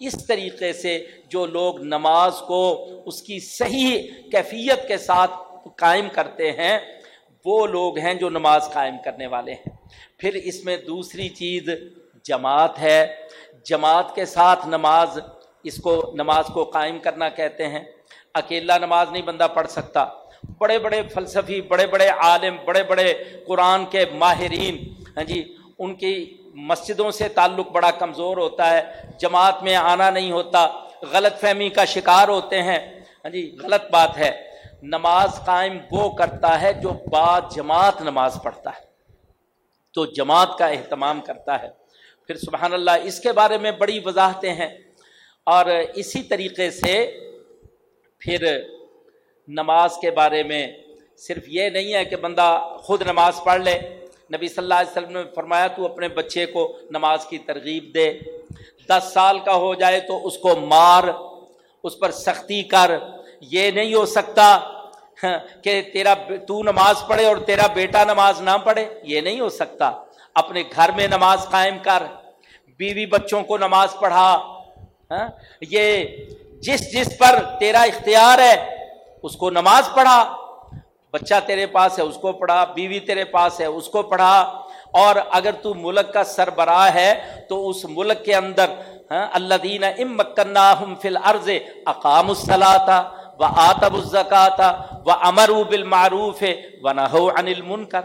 اس طریقے سے جو لوگ نماز کو اس کی صحیح کیفیت کے ساتھ قائم کرتے ہیں، وہ لوگ ہیں جو نماز قائم کرنے والے ہیں۔ پھر اس میں دوسری چیز جماعت ہے۔ جماعت کے ساتھ نماز، اس کو نماز کو قائم کرنا کہتے ہیں۔ اکیلا نماز نہیں بندہ پڑھ سکتا۔ بڑے بڑے فلسفی، بڑے بڑے عالم، بڑے بڑے قرآن کے ماہرین ہاں جی ان کی مسجدوں سے تعلق بڑا کمزور ہوتا ہے، جماعت میں آنا نہیں ہوتا، غلط فہمی کا شکار ہوتے ہیں۔ ہاں جی غلط بات ہے۔ نماز قائم وہ کرتا ہے جو با جماعت نماز پڑھتا ہے۔ تو جماعت کا اہتمام کرتا ہے۔ پھر سبحان اللہ، اس کے بارے میں بڑی وضاحتیں ہیں۔ اور اسی طریقے سے پھر نماز کے بارے میں صرف یہ نہیں ہے کہ بندہ خود نماز پڑھ لے۔ نبی صلی اللہ علیہ وسلم نے فرمایا، تو اپنے بچے کو نماز کی ترغیب دے۔ دس سال کا ہو جائے تو اس کو مار، اس پر سختی کر۔ یہ نہیں ہو سکتا کہ تیرا تو نماز پڑھے اور تیرا بیٹا نماز نہ پڑھے۔ یہ نہیں ہو سکتا۔ اپنے گھر میں نماز قائم کر۔ بیوی بچوں کو نماز پڑھا۔ ہاں، یہ جس جس پر تیرا اختیار ہے، اس کو نماز پڑھا۔ بچہ تیرے پاس ہے، اس کو پڑھا۔ بیوی تیرے پاس ہے، اس کو پڑھا۔ اور اگر تو ملک کا سربراہ ہے، تو اس ملک کے اندر ہاں، اللہ دین ام فل عرض اقام الصلاۃ و آتب الزکات و امر بالمعروف و نہ ہو انل من کر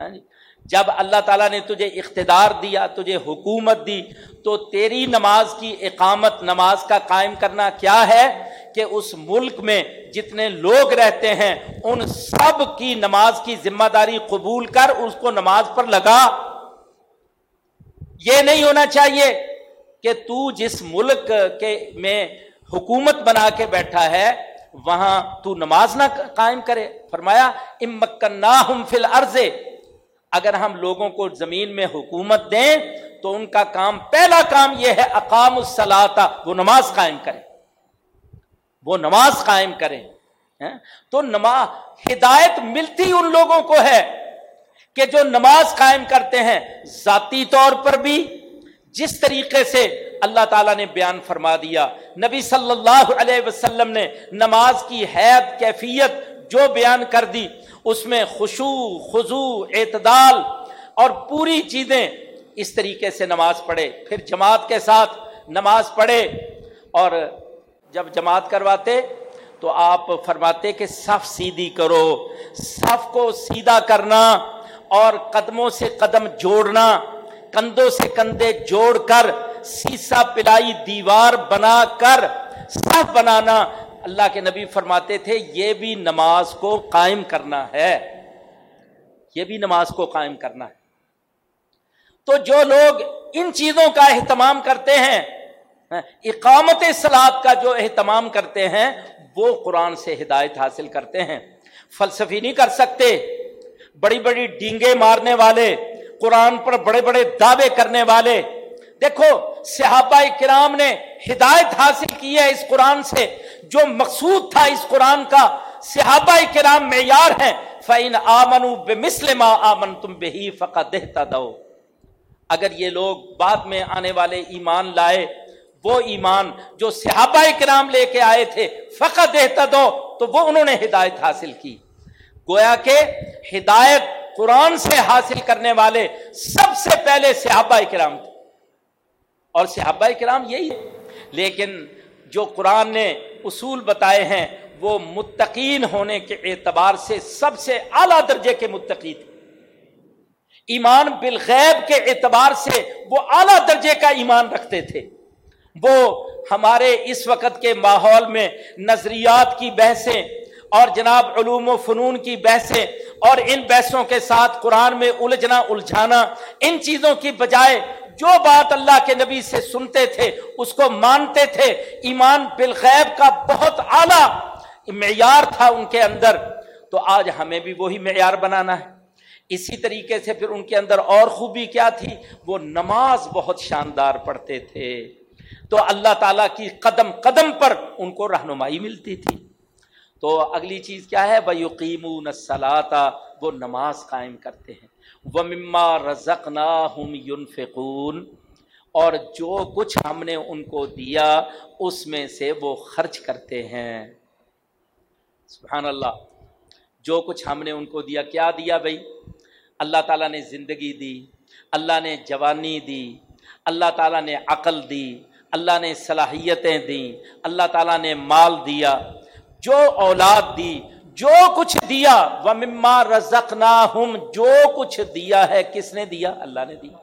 ہاں جی، جب اللہ تعالیٰ نے تجھے اقتدار دیا، تجھے حکومت دی، تو تیری نماز کی اقامت، نماز کا قائم کرنا کیا ہے؟ کہ اس ملک میں جتنے لوگ رہتے ہیں، ان سب کی نماز کی ذمہ داری قبول کر، اس کو نماز پر لگا۔ یہ نہیں ہونا چاہیے کہ تو جس ملک کے میں حکومت بنا کے بیٹھا ہے، وہاں تو نماز نہ قائم کرے۔ فرمایا امکن فل عرضے اگر ہم لوگوں کو زمین میں حکومت دیں تو ان کا کام پہلا کام یہ ہے اقام السلاتا وہ نماز قائم کرے وہ نماز قائم کریں۔ ہاں؟ تو نماز ہدایت ملتی ان لوگوں کو ہے کہ جو نماز قائم کرتے ہیں، ذاتی طور پر بھی جس طریقے سے اللہ تعالیٰ نے بیان فرما دیا۔ نبی صلی اللہ علیہ وسلم نے نماز کی حید کیفیت جو بیان کر دی اس میں خوشو خزو اعتدال اور پوری چیزیں اس طریقے سے نماز پڑھے۔ پھر جماعت کے ساتھ نماز پڑھے اور جب جماعت کرواتے تو آپ فرماتے کہ صف سیدھی کرو، صف کو سیدھا کرنا اور قدموں سے قدم جوڑنا، کندھوں سے کندھے جوڑ کر، سیسا پلائی دیوار بنا کر، صف بنانا اللہ کے نبی فرماتے تھے، یہ بھی نماز کو قائم کرنا ہے۔ یہ بھی نماز کو قائم کرنا ہے۔ تو جو لوگ ان چیزوں کا اہتمام کرتے ہیں، اقامت سلاد کا جو اہتمام کرتے ہیں، وہ قرآن سے ہدایت حاصل کرتے ہیں۔ فلسفی نہیں کر سکتے۔ بڑی بڑی ڈینگے مارنے والے، قرآن پر بڑے بڑے دعوے کرنے والے۔ دیکھو، صحابہ کرام نے ہدایت حاصل کی ہے اس قرآن سے۔ جو مقصود تھا اس قرآن کا، صحابہ کرام معیار ہیں فعین آمن بے مسلم آمن تم بے ہی فقا دہتا دو اگر یہ لوگ بعد میں آنے والے ایمان لائے، وہ ایمان جو صحابہ کرام لے کے آئے تھے فقہ دیتا دو تو وہ انہوں نے ہدایت حاصل کی۔ گویا کہ ہدایت قرآن سے حاصل کرنے والے سب سے پہلے صحابہ کرام تھے۔ اور صحابہ کرام یہی ہے لیکن جو قرآن نے اصول بتائے ہیں، وہ متقین ہونے کے اعتبار سے سب سے اعلیٰ درجے کے متقی تھے۔ ایمان بالغیب کے اعتبار سے وہ اعلیٰ درجے کا ایمان رکھتے تھے۔ وہ ہمارے اس وقت کے ماحول میں نظریات کی بحثیں اور جناب علوم و فنون کی بحثیں اور ان بحثوں کے ساتھ قرآن میں الجھنا، الجھانا، ان چیزوں کی بجائے جو بات اللہ کے نبی سے سنتے تھے، اس کو مانتے تھے، ایمان بالغیب کا بہت اعلی معیار تھا ان کے اندر، تو آج ہمیں بھی وہی معیار بنانا ہے۔ اسی طریقے سے پھر ان کے اندر اور خوبی کیا تھی؟ وہ نماز بہت شاندار پڑھتے تھے۔ تو اللہ تعالیٰ کی قدم قدم پر ان کو رہنمائی ملتی تھی۔ تو اگلی چیز کیا ہے؟ وہ یقین وہ نماز قائم کرتے ہیں۔ وہ مما رزق نا ہم اور جو کچھ ہم نے ان کو دیا، اس میں سے وہ خرچ کرتے ہیں۔ سبحان اللہ جو کچھ ہم نے ان کو دیا، کیا دیا بھائی؟ اللہ تعالیٰ نے زندگی دی، اللہ نے جوانی دی، اللہ تعالیٰ نے عقل دی، اللہ نے صلاحیتیں دیں، اللہ تعالیٰ نے مال دیا، جو اولاد دی جو کچھ دیا وہ مما رزق جو کچھ دیا ہے، کس نے دیا؟ اللہ نے دیا۔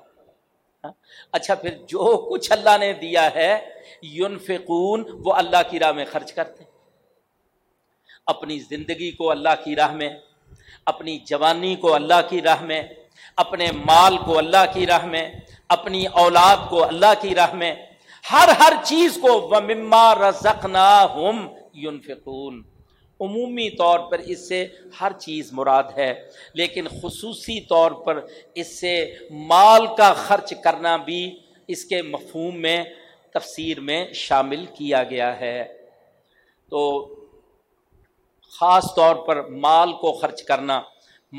ہاں؟ اچھا پھر جو کچھ اللہ نے دیا ہے یونفقون وہ اللہ کی راہ میں خرچ کرتے اپنی زندگی کو اللہ کی راہ میں، اپنی جوانی کو اللہ کی راہ میں، اپنے مال کو اللہ کی راہ میں، اپنی اولاد کو اللہ کی راہ میں، ہر ہر چیز کو وہ مما رزقنا ہم یونفقون عمومی طور پر اس سے ہر چیز مراد ہے، لیکن خصوصی طور پر اس سے مال کا خرچ کرنا بھی اس کے مفہوم میں، تفسیر میں شامل کیا گیا ہے۔ تو خاص طور پر مال کو خرچ کرنا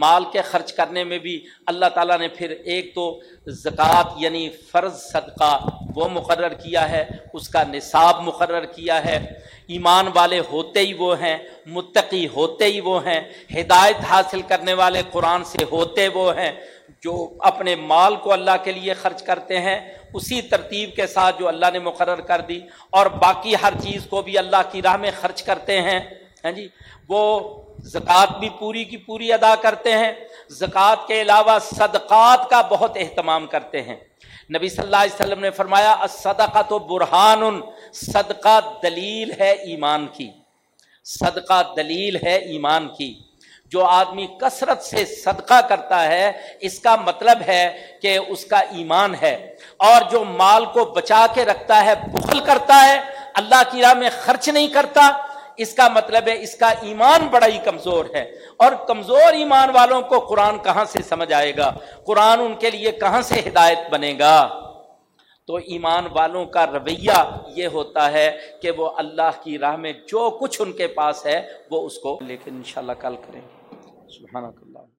مال کے خرچ کرنے میں بھی اللہ تعالیٰ نے پھر ایک تو زکوٰۃ یعنی فرض صدقہ وہ مقرر کیا ہے، اس کا نصاب مقرر کیا ہے۔ ایمان والے ہوتے ہی وہ ہیں، متقی ہوتے ہی وہ ہیں۔ ہدایت حاصل کرنے والے قرآن سے ہوتے وہ ہیں۔ جو اپنے مال کو اللہ کے لیے خرچ کرتے ہیں، اسی ترتیب کے ساتھ جو اللہ نے مقرر کر دی۔ اور باقی ہر چیز کو بھی اللہ کی راہ میں خرچ کرتے ہیں۔ ہاں جی وہ زکوٰۃ بھی پوری کی پوری ادا کرتے ہیں۔ زکوٰۃ کے علاوہ صدقات کا بہت اہتمام کرتے ہیں۔ نبی صلی اللہ علیہ وسلم نے فرمایا صدقہ تو برہان، صدقہ دلیل ہے ایمان کی۔ صدقہ دلیل ہے ایمان کی۔ جو آدمی کثرت سے صدقہ کرتا ہے، اس کا مطلب ہے کہ اس کا ایمان ہے۔ اور جو مال کو بچا کے رکھتا ہے، بخل کرتا ہے، اللہ کی راہ میں خرچ نہیں کرتا۔ اس کا مطلب ہے اس کا ایمان بڑا ہی کمزور ہے اور کمزور ایمان والوں کو قرآن کہاں سے سمجھ آئے گا؟ قرآن ان کے لیے کہاں سے ہدایت بنے گا؟ تو ایمان والوں کا رویہ یہ ہوتا ہے کہ وہ اللہ کی راہ میں جو کچھ ان کے پاس ہے وہ اس کو لیکن انشاءاللہ کل کریں گے۔ سبحانہ اللہ۔